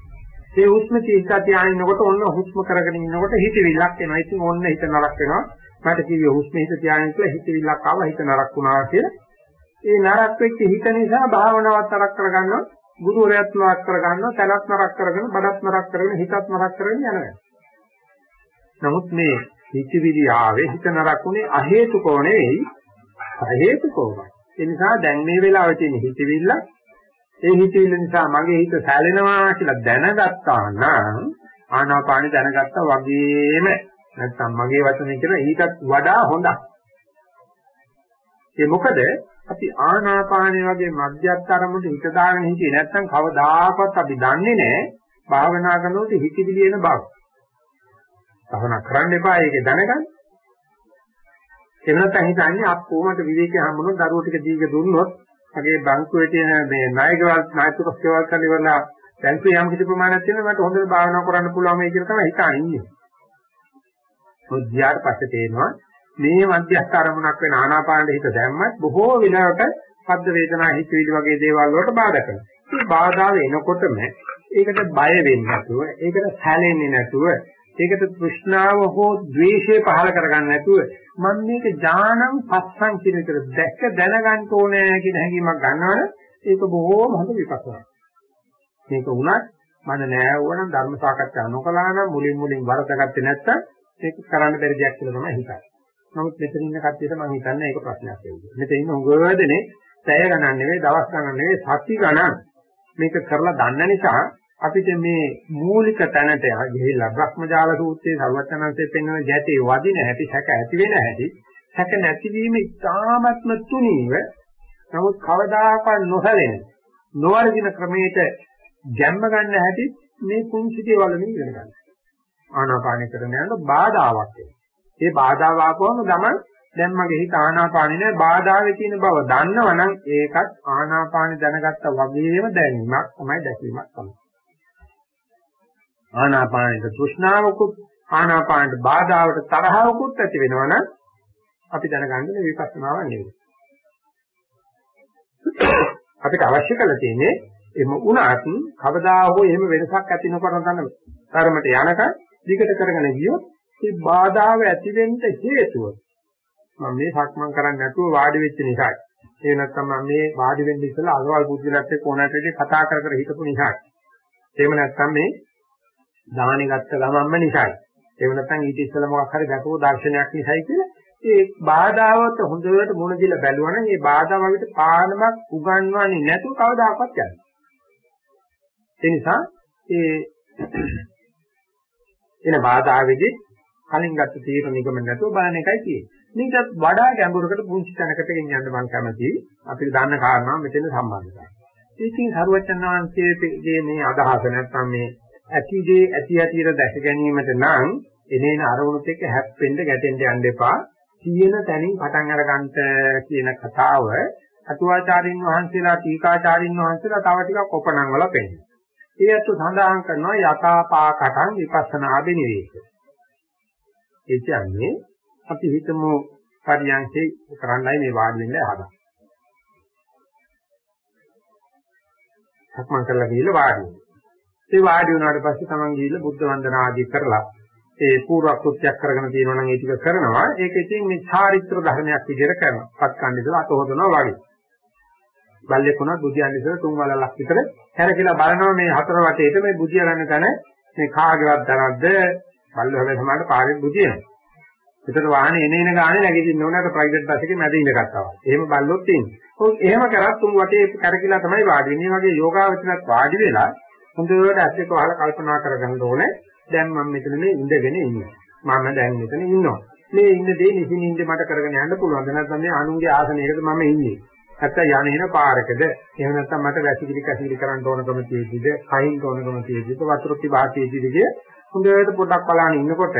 ඒ හුස්ම තීස්සා තියානිනකොට ඔන්න හුස්ම කරගෙන ඉන්නකොට හිතවිල්ලක් එනවා. ඉතින් ඔන්න හිත නරක වෙනවා. මට කිව්වේ හුස්ම හිත තියාගෙන කියලා හිතවිල්ලක් ආවා හිත නරක වුණා කියලා. ඒ නරක වෙච්ච හිත නිසා භාවනාවත් නරක කරගන්නවා. ගුරුවරයාත් නරක කරගන්නවා. තලත් නරක කරගෙන, බඩත් නරක කරගෙන, හිතත් නරක කරගෙන යනවා. නමුත් මේ හිතවිලි ආවේ හිත නරක උනේ අහේතුකෝ නෙවෙයි. අහේතුකෝමයි. ඒ නිසා දැන් මේ වෙලාවේ තියෙන හිතවිල්ල ඒ හිතවිල්ල නිසා මගේ හිත සැලෙනවා කියලා දැනගත්තා නම් ආනාපානෙ දැනගත්තා වගේම නැත්නම් මගේ වචනේ කියන ඊටත් වඩා හොඳයි. ඒ මොකද අපි ආනාපානෙ වගේ මධ්‍යස්ථ අරමුණට හිත දාගෙන හිටියේ නැත්නම් කවදාකවත් අපි දන්නේ නැහැ භාවනා කරනකොට හිතවිලි එන බව. භාවනා කරන්න එපා ඒක දැනගන්න. එහෙම නැත්නම් හිතන්නේ අප්පෝමට විවේකී හම්බුනොත් දරුවෝ ටික දීක දුන්නොත් මගේ බංකුවේ තියෙන මේ නායකවල් නායකතුක් සේවල් කරන ඉවරලා බැංකුවේ යම් කිසි ප්‍රමාණයක් තියෙනවා මට හොඳට භාවනා කරන්න පුළුවන් මේ කියලා තමයි හිතාන ඉන්නේ. මුද්‍යාට පස්සේ තේනවා මේ මධ්‍යස්ථ අරමුණක් වෙන ආනාපානෙ හිත දැම්මත් බොහෝ විලාවට ශබ්ද වේදනා හිතවිලි වගේ දේවල් වලට බාධා කරනවා. මේ බාධාව එනකොටම ඒකට බය වෙන්නේ නැතුව, ඒකට සැලෙන්නේ නැතුව, ඒකට තෘෂ්ණාව හෝ ද්වේෂය පහල කරගන්න නැතුව මම මේක ඥානං පස්සං කියන එක දැක්ක දැනගන්න ඕනේ කියන හැඟීමක් ගන්නවනේ ඒක බොහෝම හොඳ විපස්සනා. මේක වුණත් මම නෑ වුණා ධර්ම සාකච්ඡා නොකළා නම් මුලින් මුලින් වරදගත්තේ නැත්තම් ඒක කරන්න බැරි දෙයක් කියලා තමයි හිතන්නේ. නමුත් මෙතන ඉන්න කට්ටියට මම හිතන්නේ ඒක ප්‍රශ්නයක් වෙයි. මෙතන ඉන්න උගවදනේ පැය ගණන් නෙවෙයි දවස් ගණන් නෙවෙයි සති ගණන් මේක කරලා දන්න නිසා අපිට මේ මූලික තැනට ගිහිල්ලා බ්‍රහ්මජාල සූත්‍රයේ සර්වඥාන්සේ පෙන්වන ගැටේ වදින හැටි සැක ඇති වෙන හැටි සැක නැතිවීම ඉතාමත්ම තුනීව නමුත් කවදාකවත් නොසලෙන නොවර්ධින ක්‍රමයට ගැම්ම ගන්න හැටි මේ පුංචි දේවල් වලින් ඉගෙන ගන්න. ආනාපාන කරන යනකොට බාධාවක් එනවා. ඒ බාධාව ආපුවම තමයි දැන් මගේ හිත ආනාපානේ නෑ බාධාවේ තියෙන බව දන්නවනම් ඒකත් ආනාපානේ දැනගත්තා වගේම දැනීමක් තමයි දැකීමක් තමයි. ආනාපානෙට තෘෂ්ණාවකුත් ආනාපානට බාධාවට තරහවකුත් ඇති වෙනවනම් අපි දැනගන්නේ විපස්සනාව නෙවෙයි. අපිට අවශ්‍ය කරලා තියෙන්නේ එම උනාත් කවදා හෝ එහෙම වෙනසක් ඇති නොකරන තන ධර්මයට යනකම් දිගට කරගෙන ගියොත් මේ බාධාව ඇති වෙන්න හේතුව මම මේ සක්මන් කරන්නේ නැතුව වාඩි වෙච්ච නිසායි. ඒ නැත්නම් මම මේ වාඩි වෙන්න ඉස්සලා අසවල් බුද්ධිලත් එක්ක ඕනෑමට කතා කර කර හිටපු නිසායි. එහෙම නැත්නම් මේ දාහනේ ගත්ත ගමන්ම නිසායි. එහෙම නැත්නම් ඊට ඉස්සෙල්ලා මොකක් හරි ගැටුව දර්ශනයක් නිසායි කියලා ඒ බාධාවට හොඳට මුණ දීලා බැලුවනම් ඒ බාධා වගේ පාඩමක් උගන්වන්නේ නැතුව කවදාකවත් යන්නේ. ඒ නිසා ඒ එන බාධාවේදී කලින් ගත්ත තීරණ නිගමන නැතුව බලන එකයි තියෙන්නේ. මේකත් වඩා ගැඹුරකට පුංචි තැනකට ගෙනියන්න මම කැමතියි. අපි දන්න කාරණා මෙතන සම්බන්ධයි. ඉතින් සරුවචනාංශයේ මේ අදහස නැත්නම් මේ ඇතිදී ඇති ඇතිර දැක ගැනීමට නම් එනේන අරමුණුත් එක්ක හැප්පෙන්න ගැටෙන්න යන්න එපා. තියෙන තැනින් පටන් අරගන්න කියන කතාව අතුවාචාරින් වහන්සේලා ටීකාචාරින් වහන්සේලා තව ටිකක් කොපණම් වල පෙන්නනවා. ඒත් සඳහන් කරනවා යථාපාකටං විපස්සනා බිනිවේක. ඒ කියන්නේ අපි හිතමු පරියන්සේ කරන්නයි මේ වාඩි වෙන්න හදා. සක්මන් කරලා ගිහලා වාඩි වෙනවා. ඒ වාඩි වුණාට පස්සේ තමන් ගිහිල්ලා බුද්ධ වන්දනා ආදී කරලා ඒ පූර්ව කෘත්‍යයක් කරගෙන තියෙනවා නම් ඒ ටික කරනවා. ඒක ඉතින් මේ චාරිත්‍ර ධර්මයක් විදිහට කරනවා. පත් කණ්ඩිදලා අත හොදනවා වගේ. බල්ලෙක් වුණා බුදියන් ඉස්සර තුන් වලලක් විතර හැරකිලා බලනවා මේ හතර වටේට මේ බුදිය ගන්න තැන මේ කාගේවත් දරද්ද බල්ලෝ හැබැයි සමහරට පාරේ බුදියනවා. ඒතර වාහනේ එන එන ගානේ නැගිටින්න ඕනකට ප්‍රයිවට් බස් එකේ මැද ඉඳගත්තා වගේ. එහෙම බල්ලොත් තියෙනවා. ඔව් එහෙම කරත් තුන් වටේ කරකිලා තමයි වාඩි වෙන්නේ. මේ වගේ යෝගාවචනත් වාඩි වෙලා හොඳට ඇස් දෙක වහලා කල්පනා කරගන්න ඕනේ. දැන් මම මෙතන මේ ඉඳගෙන ඉන්නවා. මම දැන් මෙතන ඉන්නවා. මේ ඉන්න දේ නිසින්ින්ද මට කරගෙන යන්න පුළුවන්ද නැත්නම් මේ අනුන්ගේ ආසනයකද මම ඉන්නේ. නැත්නම් යන්නේන පාරකද එහෙම නැත්නම් මට වැසිකිලි කැසිකිලි කරන්න ඕනකම තියෙද්දිද කයින් ඕනකම තියෙද්දිද වතුර තිබාතියෙද්දිද කිය හොඳට පොඩක් බලන්න ඉන්නකොට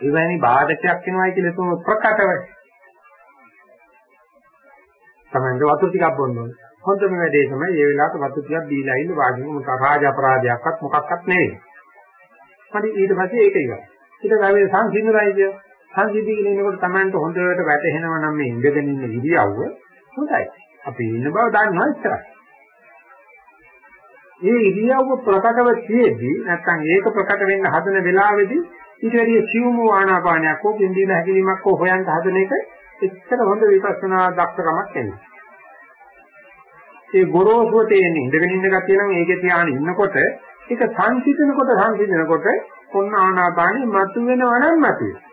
එවැනි බාධකයක් වෙනවයි කියලා තුම ප්‍රකටව තමයි වතුර ටිකක් බොන්න ඕනේ. හොඳම වැඩේ තමයි මේ වෙලාවට වතුර ටිකක් දීලා ඉන්න වාග්යම රාජ අපරාධයක්වත් මොකක්වත් නෙවෙයි. හරි ඊට පස්සේ ඒක ඉවරයි. ඊට පස්සේ සංසිඳුරයි කිය. සංසිඳී කියන එනකොට Tamanට හොඳට වැටහෙනවා නම් මේ ඉඳගෙන ඉන්න ඉරියව්ව හොඳයි. අපි ඉන්න බව දන්නවා ඉතරයි. මේ ඉරියව්ව ප්‍රකටව තියෙද්දි නැත්නම් ඒක ප්‍රකට වෙන්න හදන වෙලාවේදී ඊට වැඩි සියුම් ආනාපානයක් හෝ පින්දීන හැකිලීමක් හෝ හොයන්න හදන එක එච්චර හොඳ විපස්සනා දක්ෂකමක් නෙමෙයි. ඒ ගොරෝසුව තියෙන ඉඳගෙන ඉන්න ගැතිය නම් ඒකේ තියාගෙන ඉන්නකොට ඒක සංසිඳනකොට සංසිඳනකොට ඔන්න ආනාපානෙ මතු වෙනවා නම් මතු වෙනවා.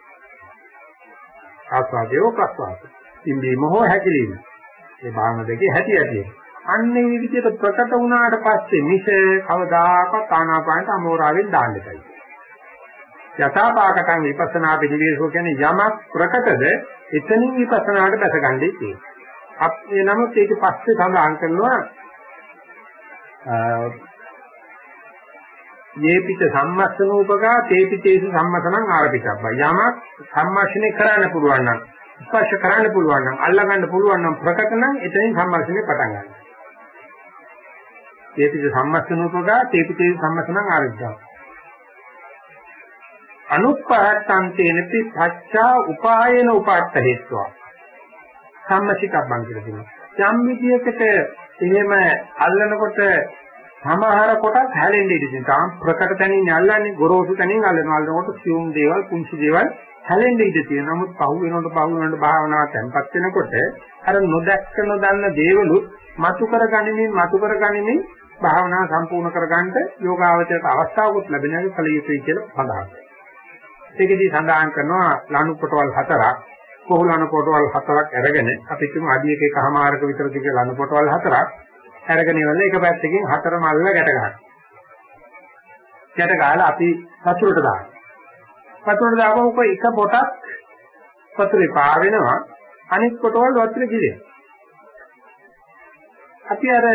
ආස්වාදයේ ප්‍රස්වාද. ඉන්දීම හෝ හැකිලිම. මේ භාවන දෙකේ හැටි ඇති. අන්නේ මේ විදිහට ප්‍රකට වුණාට පස්සේ මිස කවදාකවත් ආනාපානට අමෝරාවෙන් දාන්න බෑ. යථාපාකටන් විපස්සනා පිළිවිසෝ කියන්නේ යමක් ප්‍රකටද එතනින් විපස්සනාට බැසගන්නේ තියෙනවා. අපි නමුත් ඒක පස්සේ සඳහන් කරනවා මේ පිට සම්මස්සනෝපකා තේ පිටේසු සම්මතනං ආරපිතබ්බා යමක් සම්මර්ෂණය කරන්න පුළුවන් නම් ස්පර්ශ කරන්න පුළුවන් නම් අල්ලා ගන්න පුළුවන් නම් ප්‍රකට නම් එතනින් සම්මර්ෂණය පටන් ගන්නවා. තේ පිට සම්මස්සනෝපකා තේ පිටේසු සම්මතනං ආරපිතබ්බා අනුපහත්තන්තේනපි පච්චා උපායන උපාත්ත හේත්වා. සම්මසිකබ්බන් කියලා කියනවා. යම් විදියකට එහෙම අල්ලනකොට සමහර කොටස් හැලෙන්න ඉඩ තියෙනවා. තාම ප්‍රකට තැනින් අල්ලන්නේ ගොරෝසු තැනින් අල්ලනවා. අල්ලනකොට සියුම් දේවල් කුංචි දේවල් හැලෙන්න ඉඩ තියෙනවා. නමුත් පහු වෙනකොට පහු වෙනකොට භාවනාව තැම්පත් වෙනකොට අර නොදැක්ක නොදන්න දේවලුත් මතු කරගනිමින් මතු කරගනිමින් භාවනාව සම්පූර්ණ කරගන්න යෝගාවචරයට අවස්ථාවකුත් ලැබෙනවා කල යුතුයි කියලා සඳහන් කරනවා ඒකෙදී සඳහන් කරනවා ලණු කොටවල් හතරක් කොහොලන කොටවල් හතරක් අරගෙන අපි තුමු අඩි එකකමාරක විතර දිග ලණු කොටවල් හතරක් අරගෙන ඉවරලා එක පැත්තකින් හතර මල්ල ගැට ගන්නවා. ගැට ගහලා අපි වතුරට දානවා. වතුරට දාපුවම කො එක පොටක් වතුරේ පා වෙනවා අනිත් කොටවල් වතුරේ ගිලෙනවා. අපි අර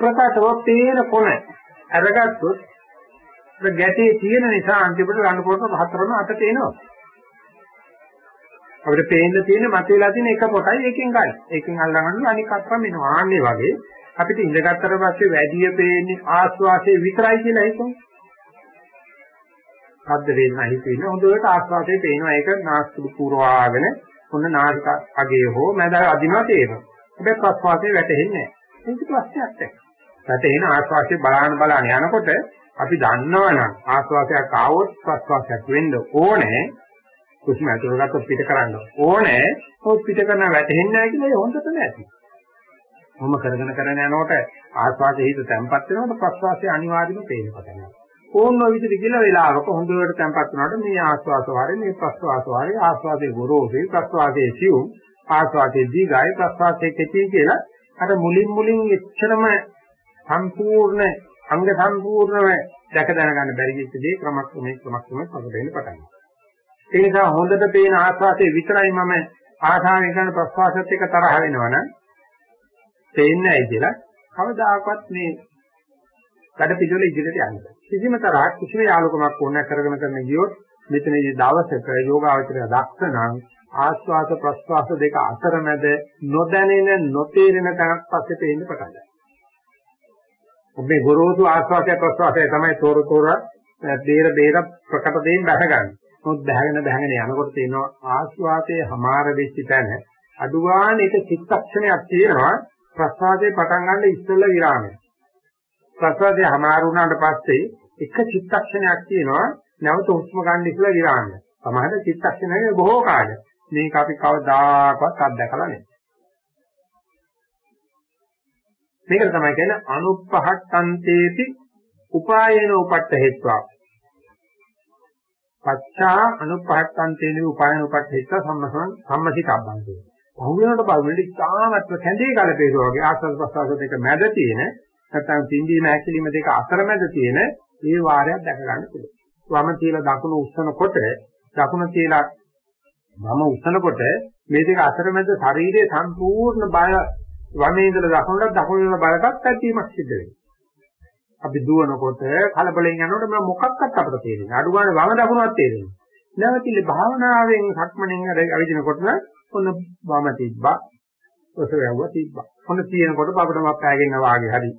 ප්‍රකටව පේන කොන අරගත්තොත් ඒ ගැටේ තියෙන නිසා අන්තිමට රණ්ඩු පොට හතරම අතට එනවා. අපිට පේන්න තියෙන මත වෙලා තියෙන එක පොටයි එකෙන් ගන්න. එකෙන් අල්ලගන්න අනික අත්‍රම් එනවා. ආන්නේ වගේ අපිට ඉඳගත්තට පස්සේ වැඩිය පේන්නේ ආස්වාසේ විතරයි කියලා හිතමු. ශබ්ද වේදනා හිතෙන්න හොඳට ආස්වාසේ පේනවා. ඒක නාස්තු පුරවාගෙන ඔන්න නාසික අගේ හෝ මැද අදිනවා තේරෙනවා. හැබැයි ප්‍රස්වාසයේ වැටෙන්නේ නැහැ. ඒක ප්‍රශ්නයක් නැහැ. වැටෙන ආස්වාසේ බලාන බලාන යනකොට අපි දන්නවනම් ආස්වාසයක් ආවොත් ප්‍රස්වාසයක් වෙන්න ඕනේ. කුස්ම ඇතුළට ගත්තොත් පිට කරන්න ඕනේ. ඔය පිට කරන වැටෙන්නේ නැහැ කියලා ඒ හොඳට නැති. මොම කරගෙන කරගෙන යනකොට ආස්වාදයේ හිත තැම්පත් වෙනකොට ප්‍රස්වාසයේ අනිවාර්යම පේන්න පටන් ගන්නවා. ඕන විදිහට කියලා වෙලාවක හොඳට තැම්පත් වුණාට මේ ආස්වාස වාරේ මේ ප්‍රස්වාස වාරේ ආස්වාදයේ ගොරෝසුයි ප්‍රස්වාසයේ සියුම් ආස්වාදයේ දීගයි ප්‍රස්වාසයේ කෙටි කියලා අර මුලින් මුලින් එච්චරම සම්පූර්ණ අංග සම්පූර්ණව දැක දැනගන්න බැරි වෙච්ච දේ ක්‍රමක්‍රමයෙන් ක්‍රමක්‍රමයෙන් පසු වෙන්න පටන් ගන්නවා. ඒ නිසා හොඳට පේන ආස්වාදයේ විතරයි මම ආශාවෙන් කරන ප්‍රස්වාසයත් එක්ක තරහ වෙනවනම් තේන්නේ නැහැ කියලා කවදාකවත් මේ වැඩ පිළිවෙල ඉදිරියට යන්නේ. කිසිම තරහක් කිසිම යාලුකමක් ඕනෑ කරගෙන කරන ගියොත් මෙතනදී දවසක යෝගාවචරය දක්ෂ නම් ආස්වාද ප්‍රස්වාස දෙක අතරමැද නොදැනෙන නොතේරෙන තැනක් පස්සේ පේන්න පටන් ගන්නවා. ඔබේ ගොරෝසු ආස්වාදය ප්‍රස්වාසය තමයි තෝර තෝර බේර බේර ප්‍රකට දෙයින් බහගන්නේ. මොකද බහගෙන බහගෙන යනකොට තියෙනවා ආස්වාදයේ හමාර වෙච්ච තැන අඩුවාන එක චිත්තක්ෂණයක් තියෙනවා ප්‍රස්වාදයේ පටන් ගන්න ඉස්සෙල්ලා විරාමය. ප්‍රස්වාදයේ හමාර වුණාට පස්සේ එක චිත්තක්ෂණයක් තියෙනවා නැවත හුස්ම ගන්න ඉස්සෙල්ලා විරාමය. සමහර චිත්තක්ෂණයේ බොහෝ කාලය. මේක අපි කවදාකවත් අත්දැකලා නැහැ. මේකට තමයි කියන්නේ අනුප්පහත්තන්තේති උපායේන උපට්ඨ හේත්වා. පච්චා අනුප්පහත්තන්තේනි උපායේන උපට්ඨ හේත්වා සම්මසං සම්මසිතබ්බන්තේ. පහුවෙනකොට බලන්නේ ඉතාමත්ම කැඳේ ගලපේසෝ වගේ ආස්වාද ප්‍රසආස දෙක මැද තියෙන නැත්නම් තින්දීම හැකිලිම දෙක අතර මැද තියෙන මේ වාරයක් දැක ගන්න පුළුවන්. වම තියලා දකුණු උස්සනකොට දකුණ තියලා වම උස්සනකොට මේ දෙක අතර මැද ශරීරයේ සම්පූර්ණ බය වමේ ඉඳලා දකුණට දකුණේ ඉඳලා බලටත් ඇදීමක් සිද්ධ වෙනවා. අපි දුවනකොට කලබලෙන් යනකොට මම මොකක්වත් අපිට තේරෙන්නේ. අඩු ගන්න වම දකුණවත් තේරෙන්නේ. නැවතිල භාවනාවෙන් සක්මණෙන් අවිදිනකොට ඔන්න වම තිබ්බා. ඔසවැව්ව තිබ්බා. ඔන්න තියෙනකොට බබටමක් පෑගෙන වාගේ හරි.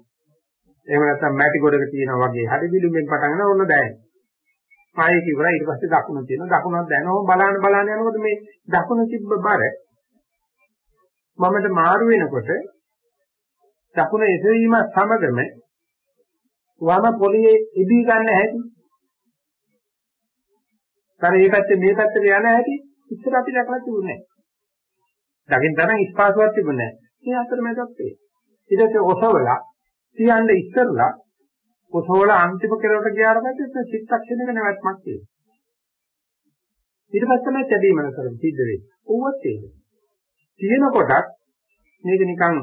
එහෙම නැත්නම් මැටි ගොඩක තියෙනා වගේ හරි විලුඹෙන් පටන් ගන්න ඔන්න දැනෙනවා. ආයෙත් ඉවරයි ඊට පස්සේ දකුණ තියෙනවා. දකුණක් දැනනවා බලන්න බලන්න යනකොට මේ දකුණ තිබ්බ බර මමට මාරු වෙනකොට දකුණ එසවීම සමගම වම පොළවේ ඉදී ගන්න හැටි. තර මේ පැත්තේ මේ පැත්තට යන හැටි ඉස්සර අපි දැකලා තිබුණේ නැහැ. දකින් තරම් ස්පාසුවක් තිබුණේ නැහැ. මේ අතරමැදත් ඒ. ඊට පස්සේ ඔසවලා තියන්න ඉස්සරලා ඔසවලා අන්තිම කෙරවට ගියාට පස්සේ චිත්තක්ෂණයක නැවැත්මක් තියෙනවා. ඊට පස්සේ තමයි තැබීම නතර සිද්ධ වෙන්නේ. ඕවත් ඒක. තියෙන කොටත් මේක නිකන්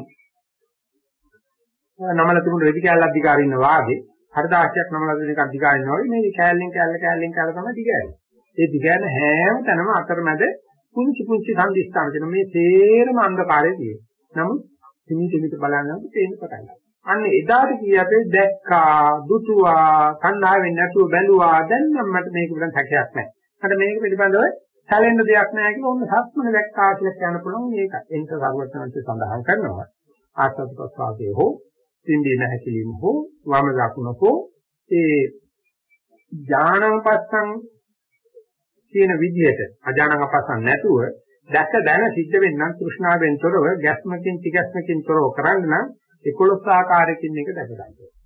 නමල තිබුණු රෙදි කෑල්ලක් දිගාරින්න වාගේ හරිදාසියක් නමල නිකන් දිගාරින්න වගේ මේ කෑල්ලෙන් කෑල්ල කෑල්ලෙන් කෑල්ල තමයි දිගාරන්නේ. ඒ දිගාරන හැම තැනම අතරමැද පුංචි පුංචි සංදිස්ථාන තියෙන මේ තේරම අන්ධකාරයේ තියෙන. නමුත් හිමි හිමිට බලනකොට තේින්න පටන් ගන්නවා. අන්න එදාට කියපේ දැක්කා, දුටුවා, කන්නාවෙන් නැතුව බැලුවා. දැන් නම් මට මේක පිළිබඳ හැකියාවක් නැහැ. මට මේක පිළිබඳව සැලෙන්න දෙයක් නැහැ කියලා ඔන්න සත්මන දැක්කා කියලා කියන්න පුළුවන් මේක. එන්ට සර්වඥාන්සේ සඳහන් කරනවා. ආස්වාද ප්‍රසවාසයේ හෝ සින්දී නැහැකීම හෝ වම දකුණ හෝ ඒ ඥානපස්සං කියන විදිහට අඥානපස්සං නැතුව දැක දැන සිද්ධ වෙන්නම් තෘෂ්ණාවෙන් තොරව ගැස්මකින් තිගැස්මකින් තොරව කරන්න නම් 11 ආකාරයකින් මේක දැක ගන්න.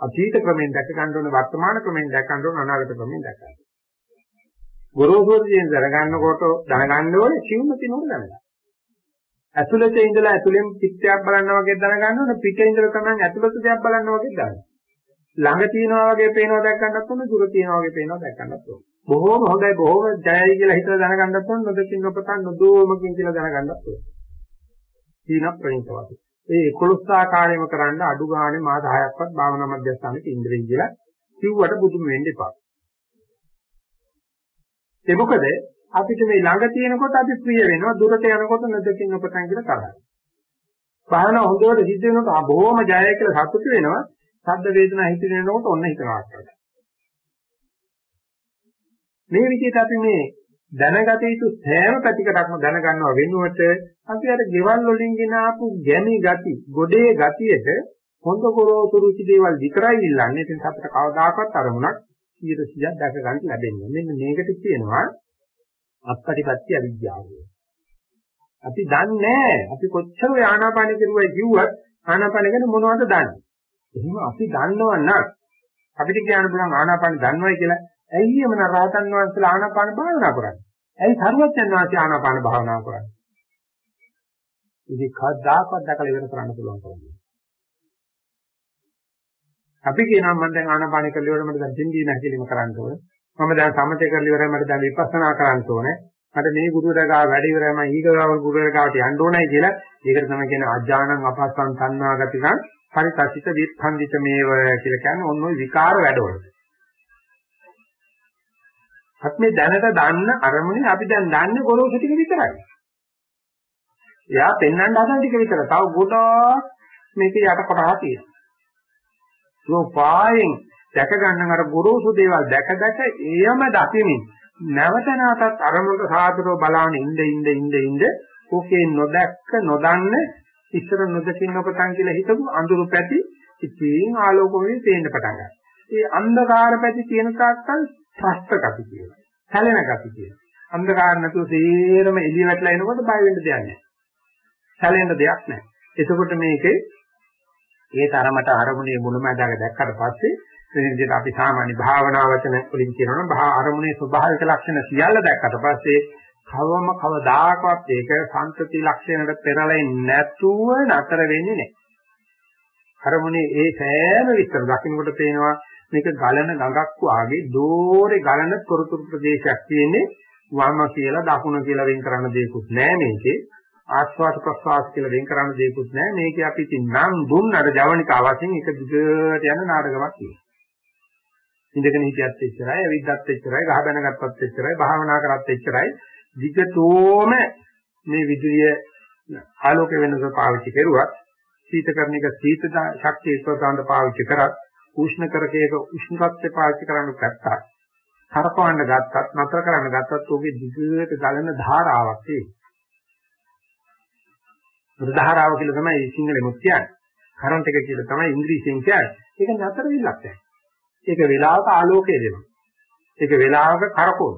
අතීත ක්‍රමෙන් දැක ගන්න ඕන වර්තමාන ක්‍රමෙන් දැක ගන්න ඕන අනාගත ක්‍රමෙන් දැක ගන්න. ගොරෝසුයෙන් දැනගන්නකොට දැනගන්න ඕනේ සිවුම තිනෝර දැනගන්න. ඇතුළත ඉඳලා ඇතුළෙන් පිටයක් බලන්න වගේ දැනගන්න ඕනේ පිටේ ඉඳලා තමයි ඇතුළත දෙයක් බලන්න වගේ දැනගන්න. ළඟ තියනවා වගේ පේනවා දැක් ගන්නත් ඕනේ දුර තියනවා වගේ පේනවා දැක් ගන්නත් ඕනේ. බොහෝම හොඳයි බොහෝම ජයයි කියලා හිතලා දැනගන්නත් ඕනේ නොදකින් නොපතන් නොදෝමකින් කියලා දැනගන්නත් ඕනේ. සීන ප්‍රණීතවාදී. ඒ 11 ආකාරයෙන්ම කරන්න අඩු ගානේ මාස 6ක්වත් භාවනා මධ්‍යස්ථානෙට ඉන්ද්‍රිය කියලා කිව්වට බුදුම වෙන්න එපා. ඒ මොකද අපිට මේ ළඟ තියෙනකොට අපි ප්‍රිය වෙනවා දුරට යනකොට නැදකින් අපතන් කියලා තරහයි. භාවනා හොඳට සිද්ධ වෙනකොට බොහොම ජයයි කියලා සතුටු වෙනවා. සද්ද වේදනා හිතෙනකොට ඔන්න හිතනවා කියලා. මේ විදිහට අපි මේ දැනගත යුතු සෑම පැතිකඩක්ම දැනගන්නව වෙනුවට අපි අර ගෙවල් වලින් ගෙන ආපු ගැමි ගති, ගොඩේ ගතියට හොඳ කරෝසු රුචි දේවල් විතරයි ඉල්ලන්නේ. ඉතින් අපිට කවදාකවත් අරමුණක් 100ක් දැක ගන්න ලැබෙන්නේ. මෙන්න මේකට කියනවා අත්පටිපත්‍ය අවිද්‍යාව. අපි දන්නේ අපි කොච්චර ආනාපාන කරුවයි කිව්වත් ආනාපාන ගැන මොනවද දන්නේ? එහෙනම් අපි දන්නවනම් අපිට කියන්න පුළුවන් ආනාපාන දන්නවයි කියලා ඇයි එමන රහතන් වහන්සේලා ආනාපාන භාවනා කරන්නේ? ඇයි සරුවච්චන් වහන්සේ ආනාපාන භාවනා කරන්නේ? ඉතින් කවදාකවත් දැකලා ඉවර කරන්න පුළුවන් කවන්නේ. අපි කියනවා මම දැන් ආනාපාන කරලා ඉවර මට දැන් තින්දී නැතිලිම කරන්න ඕනේ. මම දැන් සමතේ කරලා ඉවරයි මට දැන් විපස්සනා කරන්න ඕනේ. මට මේ ගුරුවරයා ගාව වැඩ ඉවරයි මම ඊගාව ගුරුවරයා ගාවට යන්න ඕනයි කියලා. ඒකට තමයි කියන්නේ අජානං අපස්සං තණ්හාගතිකං පරිතසිත විප්ඛන්දිත මේව කියලා කියන්නේ ඔන්න ඔය විකාර වැඩවලට. අපි මේ දැනට දන්න අරමුණේ අපි දැන් දන්නේ ගොරෝසු ටික විතරයි. එයා පෙන්වන්න හදන ටික විතර. තව ගොඩාක් මේක යට කොටහා තියෙනවා. සෝපායෙන් දැක ගන්න අර ගොරෝසු දේවල් දැක දැක එයම දකිමින් නැවත නැවතත් අරමුණට සාදරව බලාන ඉඳ ඉඳ ඉඳ ඉඳ ඕකේ නොදැක්ක නොදන්න ඉස්සර නොදකින් නොපතන් කියලා හිතපු අඳුරු පැති ඉතින් ආලෝකෝවේ පේන්න පටන් ගන්නවා. ඒ අන්ධකාර පැති තියෙන තාක්කල් ප්‍රස්ත ගති කියනවා. සැලෙන ගති කියනවා. අන්ධකාර නැතුව සේරම එළිය වැටලා එනකොට බය වෙන්න දෙයක් නැහැ. සැලෙන්න දෙයක් නැහැ. එතකොට මේකේ ඒ තරමට අරමුණේ මුලමඳාක දැක්කට පස්සේ මේ විදිහට අපි සාමාන්‍ය භාවනා වචන වලින් කියනවා නම් භා අරමුණේ ස්වභාවික ලක්ෂණ සියල්ල දැක්කට පස්සේ කවම කවදාකවත් ඒක සංතති ලක්ෂණයට පෙරලෙන්නේ නැතුව නතර වෙන්නේ නැහැ. අරමුණේ ඒ සෑම විස්තර දකින්නකොට පේනවා මේක ගලන ගඟක් වාගේ දෝරේ ගලන තොරතුරු ප්‍රදේශයක් තියෙන්නේ වම කියලා දකුණ කියලා වෙන් කරන්න දෙයක්වත් නැහැ මේකේ. ආස්වාද ප්‍රසවාස කියලා වෙන් කරන්න දෙයක්වත් නැහැ. මේකේ අපි ඉතින් නම් දුන්නට ජවනිකා වශයෙන් එක දිගට යන නාටකමක් තියෙනවා. ඉඳගෙන හිටියත් එච්චරයි, ඇවිද්දත් එච්චරයි, ගහ බැනගත්තත් එච්චරයි, භාවනා කරත් එච්චරයි. විගතෝම මේ විදුලිය ආලෝක වෙනස පාවිච්චි කරුවත්, සීතකරණ එක සීත ශක්තිය ඉස්සරහට පාවිච්චි කරත්, උෂ්ණ කරකේක උෂ්ණත්වය පාවිච්චි කරන්න ගත්තා. කරකවන්න ගත්තත්, නතර කරන්න ගත්තත් ඔබේ දිගට ගලන ධාරාවක් තියෙනවා. ධාරාව කියලා තමයි සිංහලෙමුත් කියන්නේ. කරන්ට් එක කියලා තමයි ඉංග්‍රීසියෙන් කියන්නේ. ඒක නතර වෙන්නක් නැහැ. ඒක වෙලාවක ආලෝකය දෙනවා. ඒක වෙලාවක කරකවන.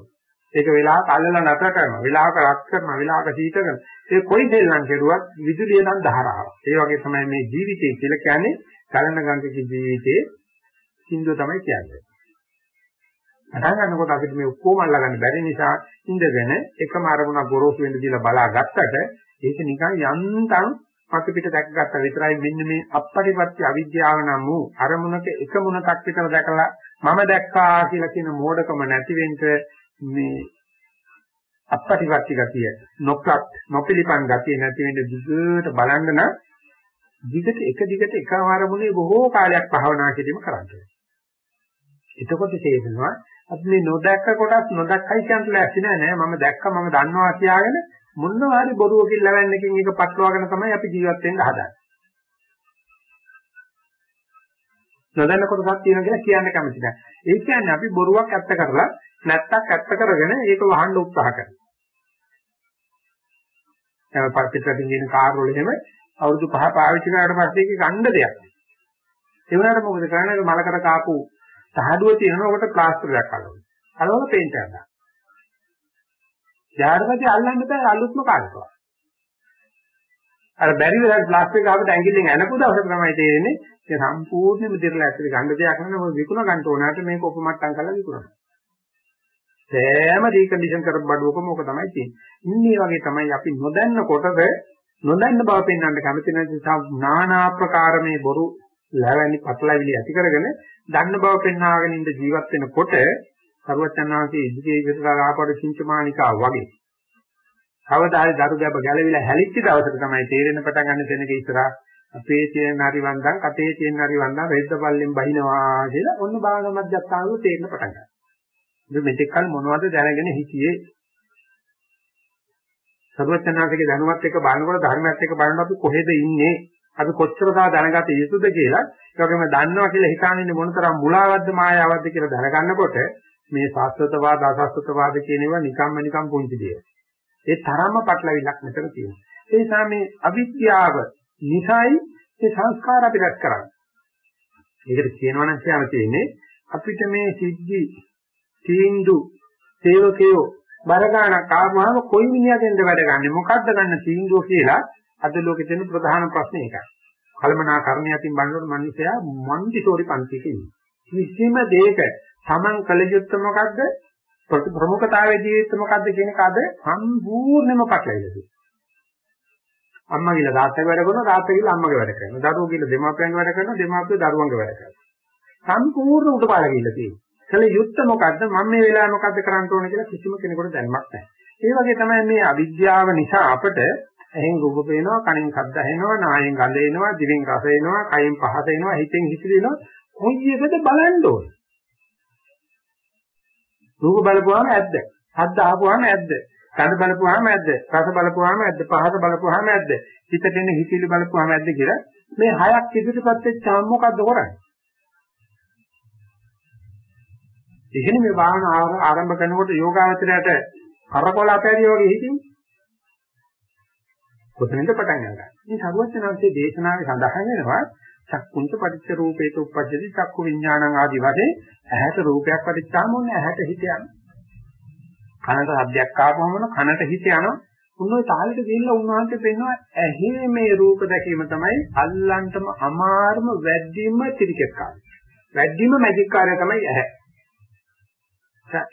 ඒක වෙලාවක අල්ලලා නතර කරනවා. වෙලාවක රත් කරනවා. වෙලාවක සීත කරනවා. ඒ කොයි දෙල්ලන් කෙරුවත් විදුලිය නම් ධාරාවක්. ඒ වගේ තමයි මේ ජීවිතය කියලා කියන්නේ කලන ගංගක ජීවිතයේ සින්දුව තමයි කියන්නේ. පටන් ගන්නකොට අපිට මේ ඔක්කොම අල්ලගන්න බැරි නිසා ඉඳගෙන එකම අරමුණක් ගොරෝසු වෙන්න දීලා බලාගත්තට ඒක නිකන් යන්තම් පසු පිට දැක්ගත්ත විතරයි මෙන්න මේ අපපටිපත්‍ය අවිද්‍යාව නම් වූ අරමුණක එක මුණක් විතර දැකලා මම දැක්කා කියලා කියන මෝඩකම නැති වෙන්න මේ අපපටිපත්‍ය ගතිය නොකත් නොපිලිපන් ගතිය නැති වෙන්න දිගට බලන්න නම් දිගට එක දිගට එකම අරමුණේ බොහෝ කාලයක් භාවනා කිරීම කරන්න එතකොට තේරෙනවා අපි මේ නොදැක්ක කොටස් නොදැක්කයි කියන්න ලෑස්ති නෑ මම දැක්ක මම දන්නවා කියාගෙන මොනවා හරි බොරුවකින් ලැබෙන්නකින් එක පටලවාගෙන තමයි අපි ජීවත් වෙන්න හදන්නේ. නොදන්න කොටසක් තියෙනවා කියලා කියන්න කැමති නැහැ. ඒ කියන්නේ අපි බොරුවක් ඇත්ත කරලා නැත්තක් ඇත්ත කරගෙන ඒක වහන්න උත්සාහ කරනවා. ඒ පිටරටින් කියන කාර් වල එහෙම අවුරුදු පහ පාවිච්චි කරාට පස්සේ ඒක ගන්න දෙයක් නෑ. ඒ වුණාට මොකද කරන්නේ මලකට කාපු තහඩුව තියෙනකොට ප්ලාස්ටරයක් අලවනවා. අලවලා පේන්ට් එකක් දානවා. ඊට අල්ලන්න බෑ අලුත්ම කාර්යයක්. අර බැරි වෙලාවට ප්ලාස්ටික් ආපුට ඇඟිල්ලෙන් ඇනපු දවසට තමයි තේරෙන්නේ ඒ සම්පූර්ණයෙන්ම දිරලා ඇතුලේ ගන්න දෙයක් නෙවෙයි මොකද විකුණ ගන්න ඕනකට මේක උපමට්ටම් කරලා විකුණනවා. සෑම ඩිකන්ඩිෂන් කරපු බඩුවකම ඕක තමයි තියෙන්නේ. ඉන්නේ වගේ තමයි අපි නොදන්න කොටද නොදන්න බව පෙන්වන්න කැමති නැති නානා ආකාර මේ බොරු ලැබෙනි පටලවිලි ඇති කරගෙන දන්න බව පෙන්වාගෙන ඉඳ ජීවත් වෙනකොට සරුවචනාංශයේ ඉදිරියේ ඉස්සරහා ආපඩ සිංචමානිකා වගේ. කවදා හරි දරු ගැබ ගැලවිලා හැලිච්ච දවසට තමයි තේරෙන පටන් ගන්න තැනක ඉස්සරහා අපේ තියෙන හරි වන්දන් කතේ තියෙන හරි වන්දන් රෙද්ද පල්ලෙන් බහිනවා කියලා ඔන්න භාග මධ්‍යස්ථානවල තේරෙන පටන් ගන්නවා. ඉතින් මෙතෙක් කල මොනවද දැනගෙන හිටියේ? සරුවචනාංශයේ දැනුවත් එක බලනකොට ධර්මයත් එක්ක බලනකොට අපි කොහෙද ඉන්නේ? අපි කොච්චර තා දැනගත යුතුද කියලා ඒ වගේම දන්නවා කියලා හිතාගෙන ඉන්නේ මොනතරම් මුලාවද්ද මායාවද්ද කියලා දැනගන්නකොට මේ සාස්වතවාද අසස්වතවාද කියන ඒවා නිකම්ම නිකම් පුංචි දෙයක්. ඒ තරම්ම පටලවිලක් මෙතන තියෙනවා. ඒ නිසා මේ අවිද්‍යාව නිසයි මේ සංස්කාර අපි රැස් කරන්නේ. ඒකට කියනවා නම් කියන්න තියෙන්නේ අපිට මේ සිද්ධි තීන්දු සේවකයෝ බරගානක් ආවම කොයි මිනිහගෙන්ද වැඩ ගන්නෙ මොකද්ද ගන්න තීන්දුව කියලා අද ලෝකේ තියෙන ප්‍රධාන ප්‍රශ්නේ ඒකයි. කල්මනාකරණය අතින් බලනකොට මිනිසයා මන්දිසෝරි පන්තික ඉන්නේ. කිසිම දෙයක Taman කළ යුත්තේ මොකද්ද? ප්‍රමුඛතාවයේ ජීවිත මොකද්ද කියන එක අද සම්පූර්ණයෙන්ම පටලවිලා තියෙනවා. අම්මා කියලා තාත්තා වැඩ කරනවා තාත්තා කියලා අම්මගේ වැඩ කරනවා. දරුවෝ කියලා දෙමාපියන්ගේ වැඩ කරනවා දෙමාපියෝ දරුවන්ගේ වැඩ කරනවා. සම්පූර්ණ උඩපාල ගිහිල්ලා තියෙනවා. කළ යුත්තේ මොකද්ද? මම මේ වෙලාවේ මොකද්ද කරන්න ඕන කියලා කිසිම කෙනෙකුට දැනුමක් නැහැ. ඒ වගේ තමයි මේ අවිද්‍යාව නිසා අපට එහෙන් රූප පේනවා, කනින් ශබ්ද ඇහෙනවා, නායෙන් ගඳ එනවා, දිවෙන් රස එනවා, කයෙන් පහස එනවා, හිතෙන් හිතිරි එනවා. කොයි එකද බලන්න ඕනේ? රූප බලපුවාම ඇද්ද? ශබ්ද අහපුවාම ඇද්ද? ගඳ බලපුවාම ඇද්ද? රස බලපුවාම ඇද්ද? පහස බලපුවාම ඇද්ද? හිතට එන හිතිලි බලපුවාම ඇද්ද කියලා මේ හයක් ඉදිරිපත් වෙච්චාම මොකද්ද කරන්නේ? එහෙනම් මේ භාවන ආරම්භ කරනකොට යෝගාවචරයට කරකොල අපැරිය වගේ හිතින්නේ. කොතනින්ද පටන් ගන්නේ? මේ සරුවචනාංශයේ දේශනාවේ සඳහන් වෙනවා චක්කුන්ත පටිච්ච රූපේත උප්පජ්ජති චක්කු විඥානං ආදී වශයෙන් ඇහැට රූපයක් පටිච්චාම ඕනේ ඇහැට හිත යනවා. කනට ශබ්දයක් ආවම කනට හිත යනවා. උන්වයි තාලෙට ගිහිල්ලා උන්වහන්සේ පෙන්නවා ඇහි මේ රූප දැකීම තමයි අල්ලන්ටම අමාරුම වැඩිම ත්‍රිකෙක් කාර්යය. වැඩිම මැජික් කාර්යය තමයි ඇහැ.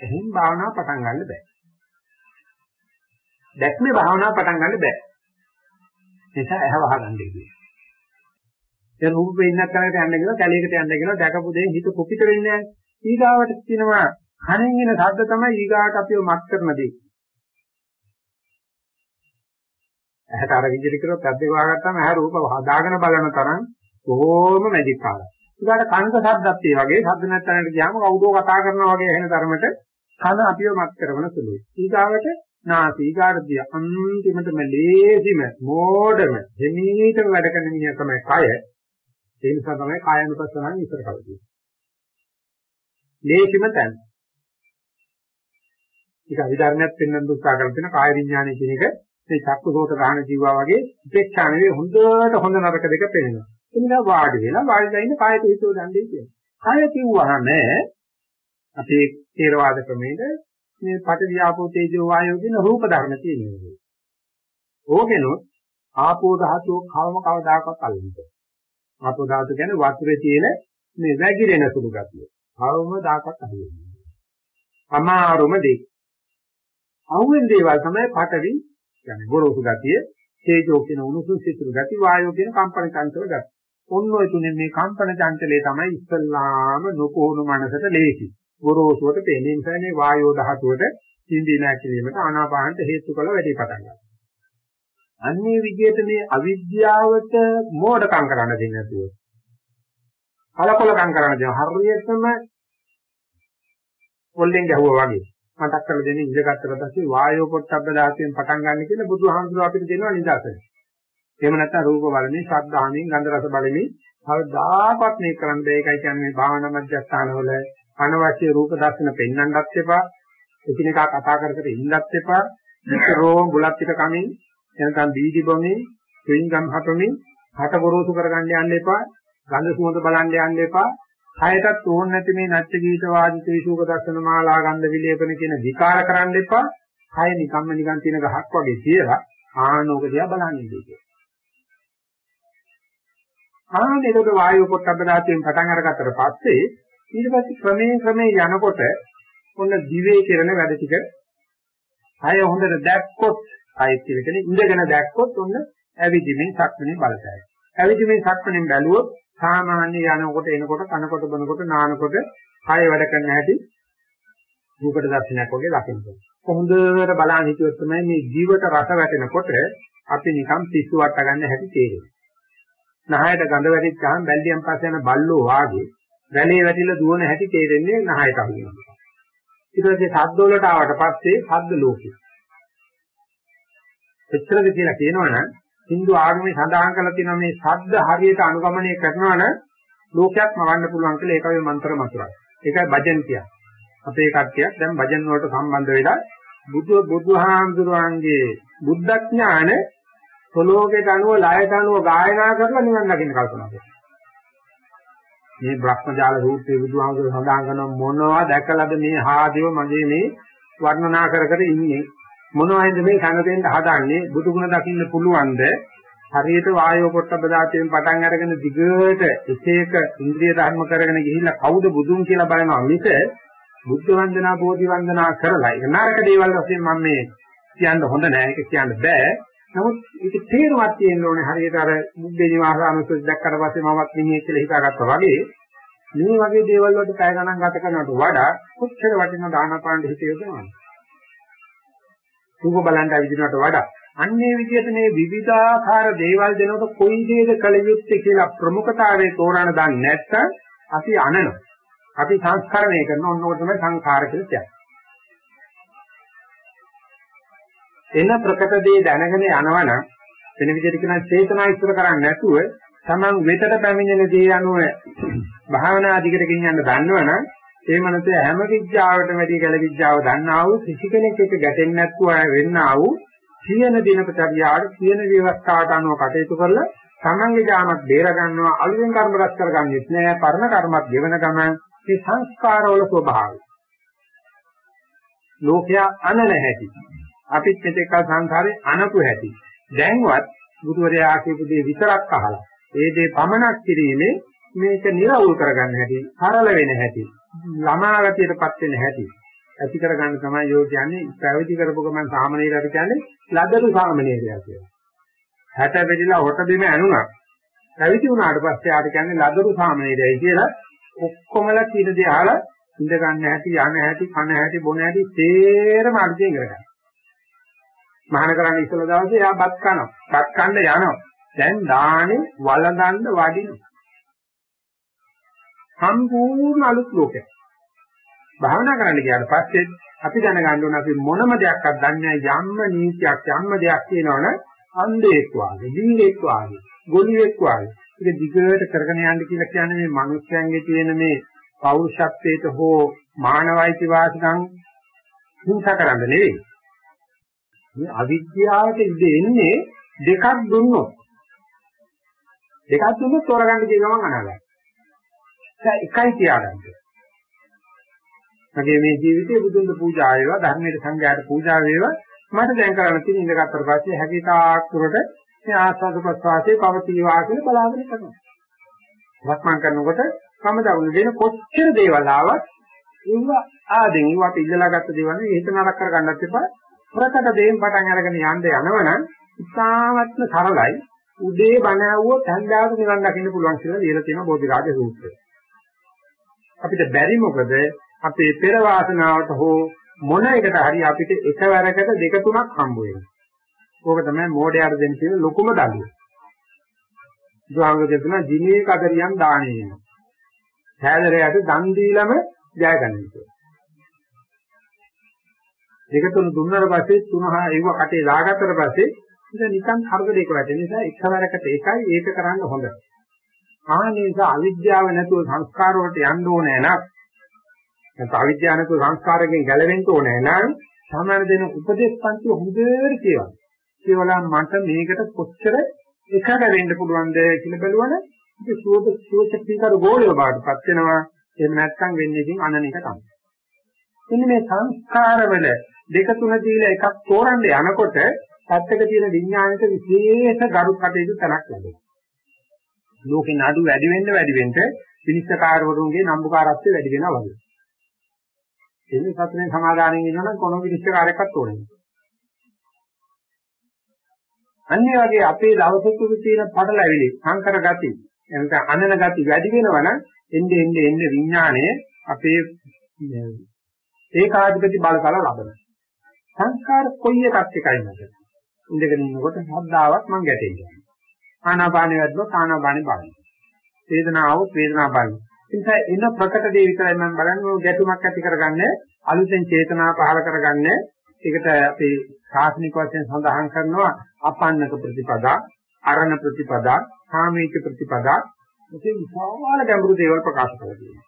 එහෙන් භාවනාව පටන් ගන්න බෑ. දැක්මේ භාවනාව පටන් ගන්න බෑ. නිසා ඇහැ වහගන්නේ කියන්නේ. දැන් රූප වෙන්නක් කරකට යන්න කියලා කැලේකට යන්න කියලා දැකපු දේ හිත කුපිත වෙන්නේ නැහැ. ඊගාවට කියනවා කනෙන් එන ශබ්ද තමයි ඊගාට අපිව මත් කරන දේ. ඇහැට අර විදිහට කරොත් ඇද්දේ වහගත්තාම ඇහැ රූප හදාගෙන බලන තරම් කොහොම මැජික් කාලා. ඊගාට කනක ශබ්දත් ඒ වගේ ශබ්ද නැත්නම්ට ගියාම කවුදෝ කතා කරනවා වගේ ඇහෙන තරමට කන අපිව මත් කරන සුළුයි. ඊගාවට නාසීගාර්ධිය අන්තිමටම ලේසිම මෝඩම දෙමීටම වැඩ කරන මිනිහ තමයි කය. ඒ නිසා තමයි කායනුපස්සනාවෙන් ඉස්සර කලදී. ලේසිම තැන. ඒක අවිධර්ණයක් පෙන්වන්න උත්සාහ කරන තියෙන කාය විඥානය කියන එක මේ චක්කසෝත ගහන ජීවා වගේ උපේක්ෂා නෙවෙයි හොඳට හොඳ නරක දෙක පෙනෙනවා. ඒ නිසා වාඩි වෙලා වාඩිලා ඉන්න කායට හිතෝ දන්නේ කියන්නේ. කාය කිව්වහම අපේ ථේරවාද ක්‍රමයේ මේ පඨවි ආපෝ තේජෝ වායෝ කියන රූප ධර්ම තියෙනවා. ඕකෙනොත් ආපෝ ධාතුව කවම කවදාකවත් අල්ලන්නේ. ආපෝ ධාතුව කියන්නේ වතුරේ තියෙන මේ වැగిරෙන සුළු ගතිය. කවම දාකවත් අල්ලන්නේ. අමාරුම දෙයක්. අහුවෙන දේවල් තමයි පඨවි කියන්නේ ගොරෝසු ගතිය, තේජෝ කියන උණුසුම් සිතුරු ගති, වායෝ කියන කම්පන චංචල ගති. ඔන්න ඔය තුනේ මේ කම්පන චංචලයේ තමයි ඉස්සල්ලාම නොකෝණු මනසට ලේසි. ගොරෝසුවට පේන නිසා මේ වායෝ ධාතුවට සිඳී නැතිවීමට ආනාපානට හේතු කළ වැඩි පටන් ගන්නවා. අන්නේ විදිහට මේ අවිද්‍යාවට මෝඩකම් කරන්න දෙන්නේ නැතුව. කලකොලකම් කරන්න දෙන හරියටම පොල්ලෙන් ගැහුවා වගේ. මතක් කරලා දෙන්නේ ඉඳගත්තට පස්සේ වායෝ පොට්ටබ්බ ධාතුවෙන් පටන් ගන්න කියලා බුදුහාමුදුරුවෝ අපිට දෙනවා නිදර්ශනය. එහෙම නැත්නම් රූප බලමින්, ශබ්ද අහමින්, ගන්ධ රස බලමින් කවදාකවත් මේක කරන්න බෑ. ඒකයි කියන්නේ මේ භාවනා මධ්‍යස්ථානවල අනවශ්‍ය රූප දර්ශන පෙන්වන්නත් එපා. එකිනෙකා කතා කර කර ඉන්නත් එපා. විතරෝම බුලත් පිට කමින් එනකම් බීඩි බොමින්, ත්‍රිංගම් හපමින්, හට ගොරෝසු කරගන්න යන්න එපා. ගඳ සුවඳ බලන්න යන්න එපා. කයටත් ඕන නැති මේ නැච්ච ගීත වාදිත විසුක දර්ශන මාලා ගන්ධ විලේපන කියන විකාර කරන්න එපා. කය නිකම්ම නිකන් තියෙන ගහක් වගේ කියලා ආනෝක දිහා බලන්න ඉන්නේ. ආනේකට වායු පොට්ටබ්බ ධාතුවෙන් පටන් අරගත්තට පස්සේ ඊට පස්සේ ක්‍රමයෙන් ක්‍රමයෙන් යනකොට ඔන්න දිවේ කෙරෙන වැඩ ටික අය හොඳට දැක්කොත් අයත් කියන්නේ ඉඳගෙන දැක්කොත් ඔන්න ඇවිදිමින් සක්මනේ බලතයි. ඇවිදිමින් සක්මනේ බැලුවොත් සාමාන්‍ය යනකොට එනකොට කනකොට බනකොට නානකොට කය වැඩ කරන හැටි රූපට දර්ශනයක් වගේ දකින්න. හොඳට බලන් හිටියොත් තමයි මේ ජීවිත රස වැටෙනකොට අපි නිකම් පිස්සු වට ගන්න හැටි තේරෙන්නේ. නහයට ගඳ වැටිච්චාම බැල්දියන් පස්සේ යන බල්ලෝ වාගේ වැලේ වැටිලා දුවන හැටි තේරෙන්නේ නහයට අහු වෙනවා. ඊට පස්සේ ශබ්ද වලට ආවට පස්සේ ශබ්ද ලෝකෙ. එච්චරද කියලා කියනවනම් Hindu ආගමේ සඳහන් කරලා තියෙනවා මේ ශබ්ද හරියට අනුගමනය කරනවා නම් ලෝකයක් මවන්න පුළුවන් කියලා ඒකයි මන්ත්‍ර මතුරයි. ඒකයි භජන් කියන්නේ. අපේ කට්ටියක් දැන් භජන් වලට සම්බන්ධ වෙලා බුදු බුදුහාමුදුරන්ගේ බුද්ධඥාන සලෝකයට අනුව ලයට අනුව ගායනා කරලා නිවන් දකින්න කල්පනා කරනවා. මේ බ්‍රහ්මජාල රූපයේ බුදුහාමුදුරුවෝ සඳහන් කරන මොනවා දැකලාද මේ හාදේව මගේ මේ වර්ණනා කර කර ඉන්නේ? මොනවයින්ද මේ සංගතෙන් හදාන්නේ? බුදු ගුණ දකින්න පුළුවන්ද? හරියට වායෝ පොට්ටබ්බ දාතයෙන් පටන් අරගෙන දිගට එක එක ඉන්ද්‍රිය ධර්ම කරගෙන ගිහිල්ලා කවුද බුදුන් කියලා බලනවා මිස බුද්ධ වන්දනා බෝධි වන්දනා කරලා ඒක නරක දේවල් වශයෙන් මම මේ කියන්න හොඳ නෑ. ඒක කියන්න බෑ. නමුත් ඒක තේරුමක් තියෙන්න ඕනේ හරියට අර බුද්ධ නිවාස අනුසුද්ධ දැක්කට පස්සේ මමත් නිමේ කියලා හිතාගත්තා වගේ මේ වගේ දේවල් වලට පැය ගණන් ගත කරනවට වඩා කොච්චර වටිනා දානපාණ්ඩ හිතේ යොදවන්නේ. රූප බලන්න ඇවිදිනවට වඩා අන්නේ විදිහට මේ විවිධාකාර දේවල් දෙනකොට කොයි දේද කල යුත්තේ කියලා ප්‍රමුඛතාවයේ තෝරන දන්නේ නැත්නම් අපි අනනවා. අපි සංස්කරණය කරන ඕනෝක තමයි සංඛාර කියලා කියන්නේ. එන ප්‍රකට දේ දැනගෙන යනවනම් වෙන විදිහට කියන චේතනා ඉස්සර කරන්නේ නැතුව Taman වෙතට පැමිණෙන දේ අනුව භාවනා අධිකට ගෙනියන්න දන්නවනම් ඒ මනසේ හැම විද්‍යාවටම වැඩි කල විද්‍යාව දන්නා වූ කිසි කෙනෙක් එක්ක ගැටෙන්නේ නැතුව වෙන්නා වූ සියන දිනපචර්යාවට සියන විවස්ථාවට අනුව කටයුතු කරලා තමන්ගේ ජාමත් බේර ගන්නවා අලුතෙන් කර්ම රැස් කරගන්නෙත් නෑ පරණ කර්මත් ගෙවන ගමන් මේ සංස්කාරවල ස්වභාවය. ලෝකයා අනන හැටි. අපිත් මෙතෙක් කල සංසාරේ අනපු හැටි දැන්වත් බුදුරජා කියපු දේ විතරක් අහලා ඒ දේ පමනක් කිරීමේ මේක නිරවුල් කරගන්න හැටි, සරල වෙන හැටි, ළමා ගතියටපත් වෙන හැටි ඇති කරගන්න තමයි යෝ කියන්නේ පැවිදි කරපු ගමන් සාමණේරයට කියන්නේ ලදරු සාමණේරයා කියලා. හැට වෙදිලා හොට බිම ඇනුණා. පැවිදි වුණාට පස්සේ ආට කියන්නේ ලදරු සාමණේරයයි කියලා ඔක්කොමලා කියන දේ අහලා ඉඳ ගන්න හැටි, යන හැටි, කන හැටි, බොන හැටි තේරම අර්ථයෙන් කරගන්න. මහාන කරන්නේ ඉස්සල දවසේ එයා බත් කනවා. බත් කන්න යනවා. දැන් දානේ වළඳන්න වඩිනවා. සම්පූර්ණ අලුත් ලෝකයක්. භාවනා කරන්න ගියාට පස්සේ අපි දැනගන්න ඕන අපි මොනම දෙයක්වත් දන්නේ යම්ම නීතියක් යම්ම දෙයක් කියනවනේ අන්ධයෙක් වාගේ, දීනෙක් වාගේ, ගොළුෙක් වාගේ. ඒක දිගට කරගෙන යන්න කියලා කියන්නේ මේ මිනිස්යන්ගේ තියෙන මේ පෞරුෂත්වයට හෝ මානවයිති වාසිකම් හිංසා කරන්න නෙවෙයි. මේ අවිද්‍යාවට ඉඳ එන්නේ දෙකක් දුන්නොත් දෙකක් දුන්නොත් තෝරගන්න කියන ගමන් අනාගතයි. දැන් එකයි තියාගන්න. මගේ මේ ජීවිතේ බුදුන් පූජා වේවා ධර්මයට සංඝයාට පූජා වේවා මට දැන් කරන්න තියෙන ඉඳගත්තට පස්සේ හැකියතාක් දුරට මේ ආස්වාද ප්‍රසවාසයේ පවතිවා කියලා බලාගෙන කරනවා. වස්මන් කරනකොට කම දවුන දෙන කොච්චර දේවල් ආවත් ඒව ආදෙන් ඒවට ඉල්ලලා ගත්ත දේවල් නේ හිත නරක කරගන්නත් එපා. ප්‍රකට දේෙන් පටන් අරගෙන යන්න යනවනම් ඉතාමත්ම සරලයි. උදේ බණ ඇහුවොත් හන්දාවට නිවන් දකින්න පුළුවන් කියලා ලියලා තියෙනවා බෝධිරාජ සූත්‍රය. අපිට බැරි මොකද අපේ පෙර වාසනාවට හෝ මොන එකට හරි අපිට එකවරකට දෙක තුනක් හම්බ වෙනවා. ඕක තමයි මෝඩයාට දෙන්න තියෙන ලොකුම දඬුව. බුදුහාමුදුරුවෝ කියනවා ජිනේ කදරියන් දාණය වෙනවා. සෑදරයට දන් දීලම ජය ගන්න කියලා. දෙක තුන දුන්නාට පස්සේ තුනහා ඒව කටේ දාගත්තට පස්සේ ඉතින් නිකන් හර්ගඩේක වැටෙන නිසා එකවරකට එකයි ඒක කරන්න හොඳයි. ආනේස අවිද්‍යාව නැතුව සංස්කාර වලට යන්න ඕනේ නම් නැත්නම් අවිද්‍යාව නැතුව සංස්කාරයෙන් ගැලවෙන්න ඕනේ නම් සමාන දෙන උපදේශ පන්ති හොඳට කියවන්න. කියවලා මට මේකට කොච්චර එකක වෙන්න පුළුවන්ද කියලා බලුවන ඉතින් සුවද සුවචක්තිකර ගෝලිය බාටපත් වෙනවා. එහෙම නැත්නම් වෙන්නේ ඉතින් අනන එක තමයි. එන්න මේ සංස්කාරවල දෙක තුන දීලා එකක් තෝරන්න යනකොට පැත්තක තියෙන විඥානික විශේෂ ගරු කටයුතු තනක් ලැබෙනවා. ලෝකේ නඩු වැඩි වෙන්න වැඩි වෙන්න විනිශ්චයකාරවරුන්ගේ නම්බුකාරත්වය වැඩි වෙනවා වගේ. එන්නේ සතුනේ සමාදානෙන් ඉන්නවනම් කොන විනිශ්චයකාරයෙක්වත් ඕනේ නැහැ. අන්නේ වගේ අපේ දවසක තියෙන පටලැවිලි සංකර ගති එනක අනන ගති වැඩි වෙනවනම් එන්නේ එන්නේ එන්නේ විඥාණය අපේ ඒකාධිපති බලතල ලබනවා. සංස්කාර කොයි එකක් එකයි නේද? ඉඳගෙන ඉන්නකොට ශ්‍රද්ධාවක් මං ගැටෙන්නේ. ආනාපානෙ වැද්දොත් ආනාපානෙ බලන්න. වේදනාවොත් වේදනාව බලන්න. ඒ නිසා එන ප්‍රකට දේ විතරයි මම බලන්නේ ඔය ගැටුමක් ඇති කරගන්නේ අලුතෙන් චේතනා පහල කරගන්නේ ඒකට අපි සාසනික වශයෙන් සඳහන් කරනවා අපන්නක ප්‍රතිපදා අරණ ප්‍රතිපදා සාමීච ප්‍රතිපදා මේ විශාල ගැඹුරු දේවල් ප්‍රකාශ කරලා තියෙනවා.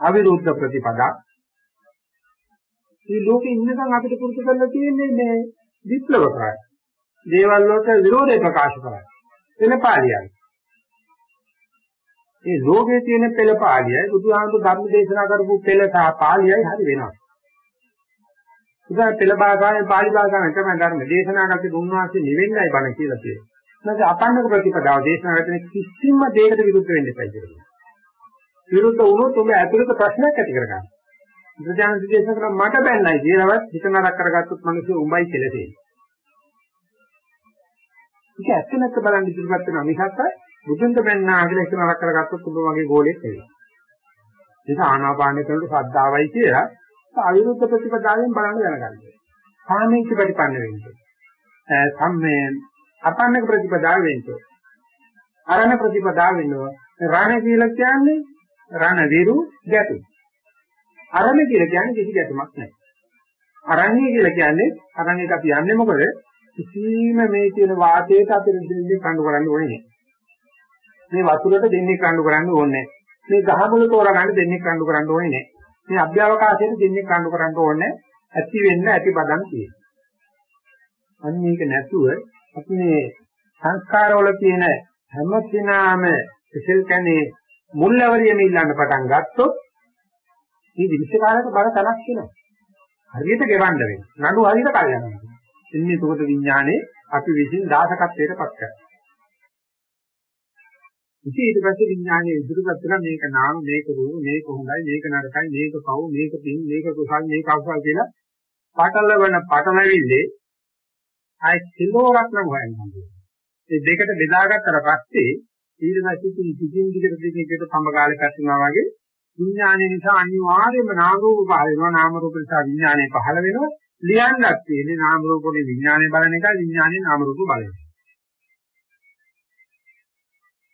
අවිරුද්ධ ප්‍රතිපදා මේ ලෝකේ ඉන්නකම් අපිට පුරුදු කරලා තියෙන්නේ මේ විප්ලව කරයි. දේවල් වලට විරෝධය ප්‍රකාශ කරයි. වෙන පාළියයි. මේ ලෝකයේ තියෙන පෙළ පාළියයි බුදුහාමුදුරු ධර්ම දේශනා කරපු පෙළ සහ පාළියයි හරි වෙනවා. උදා පෙළ භාෂාවෙන් පාළි භාෂාවෙන් තමයි ධර්ම දේශනා කරලා දුන්නාසේ නිවෙන්නයි බණ කියලා කියනවා. නැත්නම් අපන්නක ප්‍රතිපදාව දේශනා කරන කිසිම දෙයකට විරුද්ධ වෙන්න එපා කියලා. විරුද්ධ වුණොත් ඔබ ඇතුළත ප්‍රශ්නයක් ඇති කරගන්න. බුදුජානක දේශනා කරා මට බැන්නයි කියලාවත් හිත නරක කරගත්තොත් මිනිස්සු උඹයි කියලා තියෙනවා. ඒක ඇත්ත නැත්ත බලන්න ඉදිරිපත් වෙනවා මිසක් බුදුන්ට බැන්නා කියලා එක නරක කරගත්තොත් ඔබ වගේ ගෝලෙක් වෙනවා. ඒක ආනාපාන කරනකොට ශ්‍රද්ධාවයි කියලා අවිරුද්ධ ප්‍රතිපදාවෙන් බලන්න දැනගන්න. සාමීච්ච ප්‍රතිපන්න වෙන්නේ. සම්මේ අපන්නක ප්‍රතිපදාව වෙන්නේ. අරණ ප්‍රතිපදාව වෙනවා. රණ කියලා කියන්නේ රණ විරු ගැටු. අරණ කියලා කියන්නේ කිසි ගැටුමක් නැහැ. අරණ්‍ය කියලා කියන්නේ අරණ්‍යයට අපි යන්නේ මොකද? කිසිම මේ තියෙන වාතයට අපිට දෙන්නේ කඳු කරන්න ඕනේ නැහැ. මේ වතුරට දෙන්නේ කඳු කරන්න ඕනේ නැහැ. මේ ගහමුළු තෝරගන්න දෙන්නේ කඳු කරන්න ඕනේ නැහැ. මේ අභ්‍යවකාශයට දෙන්නේ කඳු කරන්න ඕනේ ඇති වෙන්න ඇති බදන් තියෙනවා. අන්න මේක නැතුව අපි මේ සංස්කාරවල තියෙන හැම කෙනාම ඉසල් කන්නේ මුල්වරියම ඉල්ලන්න පටන් ගත්තොත් මේ විනිශ්චයකාරයට බල තනක් වෙනවා. හරියට ගෙවන්න වෙනවා. නඩු හරියට කල් යනවා. ඉන්නේ සුගත විඥානේ අපි විසින් දාසකත්වයට පත් කරනවා. ඉතින් ඊට පස්සේ විඥානයේ ඉදිරියට කරලා මේක නාම මේක රූප මේක හොඳයි මේක නරකයි මේක පව් මේක පින් මේක කුසල් මේක අකුසල් කියලා පටලවන පටලවිල්ලේ ආයි කිලෝරක් නම් හොයන්නේ. මේ දෙකට බෙදාගත්තට පස්සේ ඊට පස්සේ ඉතින් දිගට දිගට සම්බගාලේ පැතිරෙනවා වගේ විඥානය නිසා අනිවාර්යයෙන්ම නාම රූප පහළ වෙනවා නාම රූප නිසා විඥානය පහළ වෙනවා ලියන්නත් තියෙන්නේ නාම රූප වලින් විඥානය බලන එකයි විඥානයේ නාම රූප බලන එක.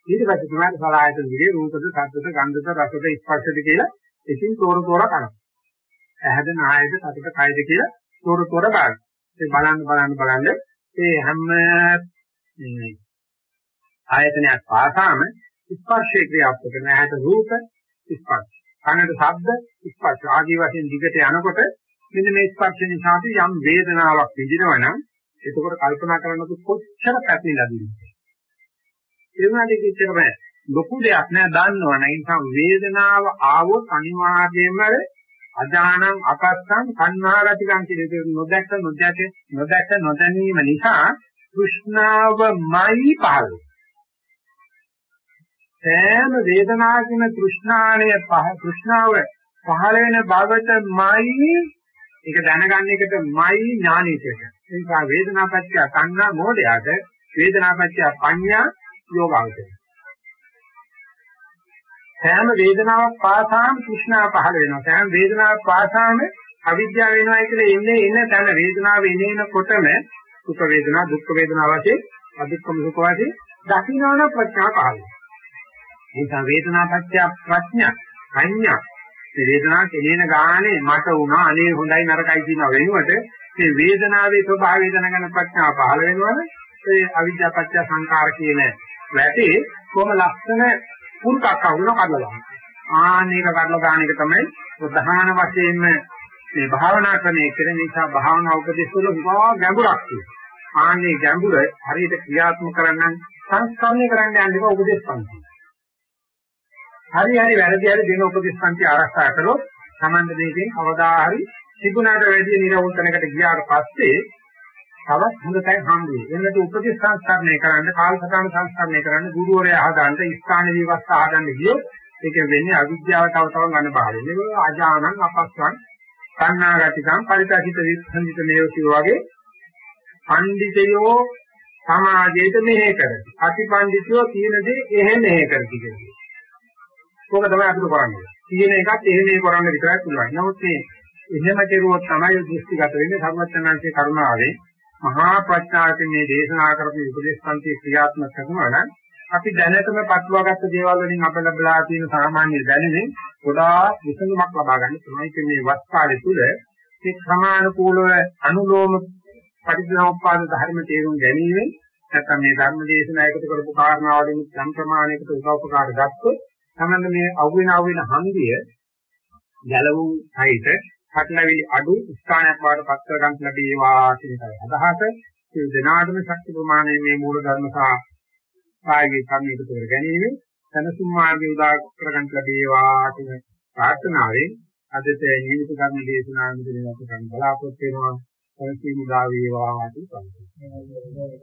ඊට පස්සේ තමයි සලආයතන විදිහේ රූපද ශබ්දද ගන්ධද රසද ස්පර්ශද කියලා ඉතින් තෝර තෝර කරනවා. ඇහැද නායද කටද කයද කියලා තෝර තෝර බලන්න. ඒ බලන්න බලන්න බලන්න ඒ හැම ආයතනයක් පාසාම ස්පර්ශේ ක්‍රියාත්මක කරන ඇහැට රූප ස්පර්ශ. කනට ශබ්ද ස්පර්ශ ආදී වශයෙන් දිගට යනකොට මෙන්න මේ ස්පර්ශ නිසා අපි යම් වේදනාවක් විඳිනවා නම් එතකොට කල්පනා කරනකොට කොච්චර පැතිරලා දින්නේ. ඒ වුණාට කිච්චර බෑ. ලොකු දෙයක් නෑ දන්නවනේ. ඒ නිසා වේදනාව ආවොත් අනිවාර්යයෙන්ම අජානං අපස්සං සංහාරතිකං කියන නොදැක්ක නොදැක නොදැක නොදැනීම නිසා තෘෂ්ණාවමයි පහළ සෑම වේදනාවකින තෘෂ්ණාණය පහ තෘෂ්ණාව පහළ වෙන බවටමයි ඒක දැනගන්න එකටමයි ඥානය කියන්නේ. ඒ නිසා වේදනාපච්චය සංඥා මොඩයට වේදනාපච්චය පඤ්ඤා යෝගාවචරය. සෑම වේදනාවක් පාසාම තෘෂ්ණාව පහළ වෙනවා. සෑම වේදනාවක් පාසාම අවිද්‍යාව වෙනවා කියලා එන්නේ එන තැන වේදනාව එනේනකොටම සුඛ වේදනා දුක්ඛ වේදනා වශයෙන් අදුක්ඛම සුඛ වශයෙන් දකින්නවන ප්‍රඥා පහළ වෙනවා. නිසා වේදනාපච්චය ප්‍රඥා සංඥා. මේ වේදනාව කෙලෙන ගානේ මට වුණා අනේ හොඳයි නරකයි කියන වෙනුවට මේ වේදනාවේ ස්වභාවය දැනගන්න ප්‍රඥාව පහළ වෙනවනේ ඒ අවිද්‍යාපච්චය සංකාර කියන වැටේ කොහොම ලක්ෂණ පුරුකක් අහුන කඩලා ආනේක කඩලා දාන එක තමයි ප්‍රධාන වශයෙන්ම මේ භාවනා ක්‍රමයේ කරන නිසා භාවනා උපදේශ වල උගා ගැඹුරක් තියෙනවා. ආනේ ගැඹුර හරියට ක්‍රියාත්මක කරන්න සංස්කරණය කරන්න යන්නේ උපදේශ පන්ති හරි හරි වැරදි හරි දෙන උපදේශ පන්ති ආරක්ෂා කළොත් Tamanda දෙකෙන් අවදා හරි තිබුණාට වැඩි නිරවුල්තනකට ගියාට පස්සේ තවත් හොඳ තැන් හම්බ වෙයි. එන්නට උපදේශ සංස්කරණය කරන්න, කාලසටහන සංස්කරණය කරන්න, ගුරුවරයා අහගන්න, ස්ථාන විවස්ථා අහගන්න ගියොත් ඒක වෙන්නේ අවිද්‍යාව තව තව ගන්න බාරයි. මේක අජානං අපස්සං සංනාගතිකං පරිතසිත විසංජිත මේවති වගේ පඬිතයෝ සමාජයට මෙහෙ කරති. අතිපඬිතයෝ කියන දේ එහෙම මෙහෙ කරති කියන්නේ. ඕක තමයි අපිට කරන්නේ. කියන එකත් එහෙම කරන්න විතරයි පුළුවන්. නමුත් මේ එහෙම කෙරුවොත් තමයි දෘෂ්ටිගත වෙන්නේ සර්වඥාන්සේ කරුණාවෙන් මහා ප්‍රඥාවෙන් මේ දේශනා කරපු උපදේශපන්ති ක්‍රියාත්මක කරනවා නම් අපි දැනටම පටලවාගත්ත දේවල් වලින් අප ලැබලා තියෙන සාමාන්‍ය දැනුමින් ගොඩාක් විසඳුමක් ලබා ගන්න තමයි මේ වස්කාලය තුල මේ ක්‍රමානුකූලව අනුලෝම පටිච්චසමුප්පාද ධර්ම තේරුම් ගැනීම නැත්නම් මේ ධර්ම දේශනා එකතු කරපු කාරණාවලින් සම් ප්‍රමාණයකට උදව්පකාර ගත්තොත් තමයි මේ අහුවෙන අහුවෙන හන්දිය ගැලවුම් සහිත හටලවිලි අඩු ස්ථානයක් වාට පත් කර ගන්න ලැබේවා කියන එකයි අදහස. ඒ දෙනාටම ශක්ති ප්‍රමාණය මේ මූල ධර්ම සහ කායික කර්ම එකතු කර ගැනීම සනසුම් මාර්ගය උදා කර ගන්න ලැබේවා කියන ප්‍රාර්ථනාවෙන් අදට ජීවිත කර්ම දේශනා මුදලින් අප ගන්න බලාපොරොත්තු වෙනවා. සනසීම උදා වේවා කියන ප්‍රාර්ථනාව.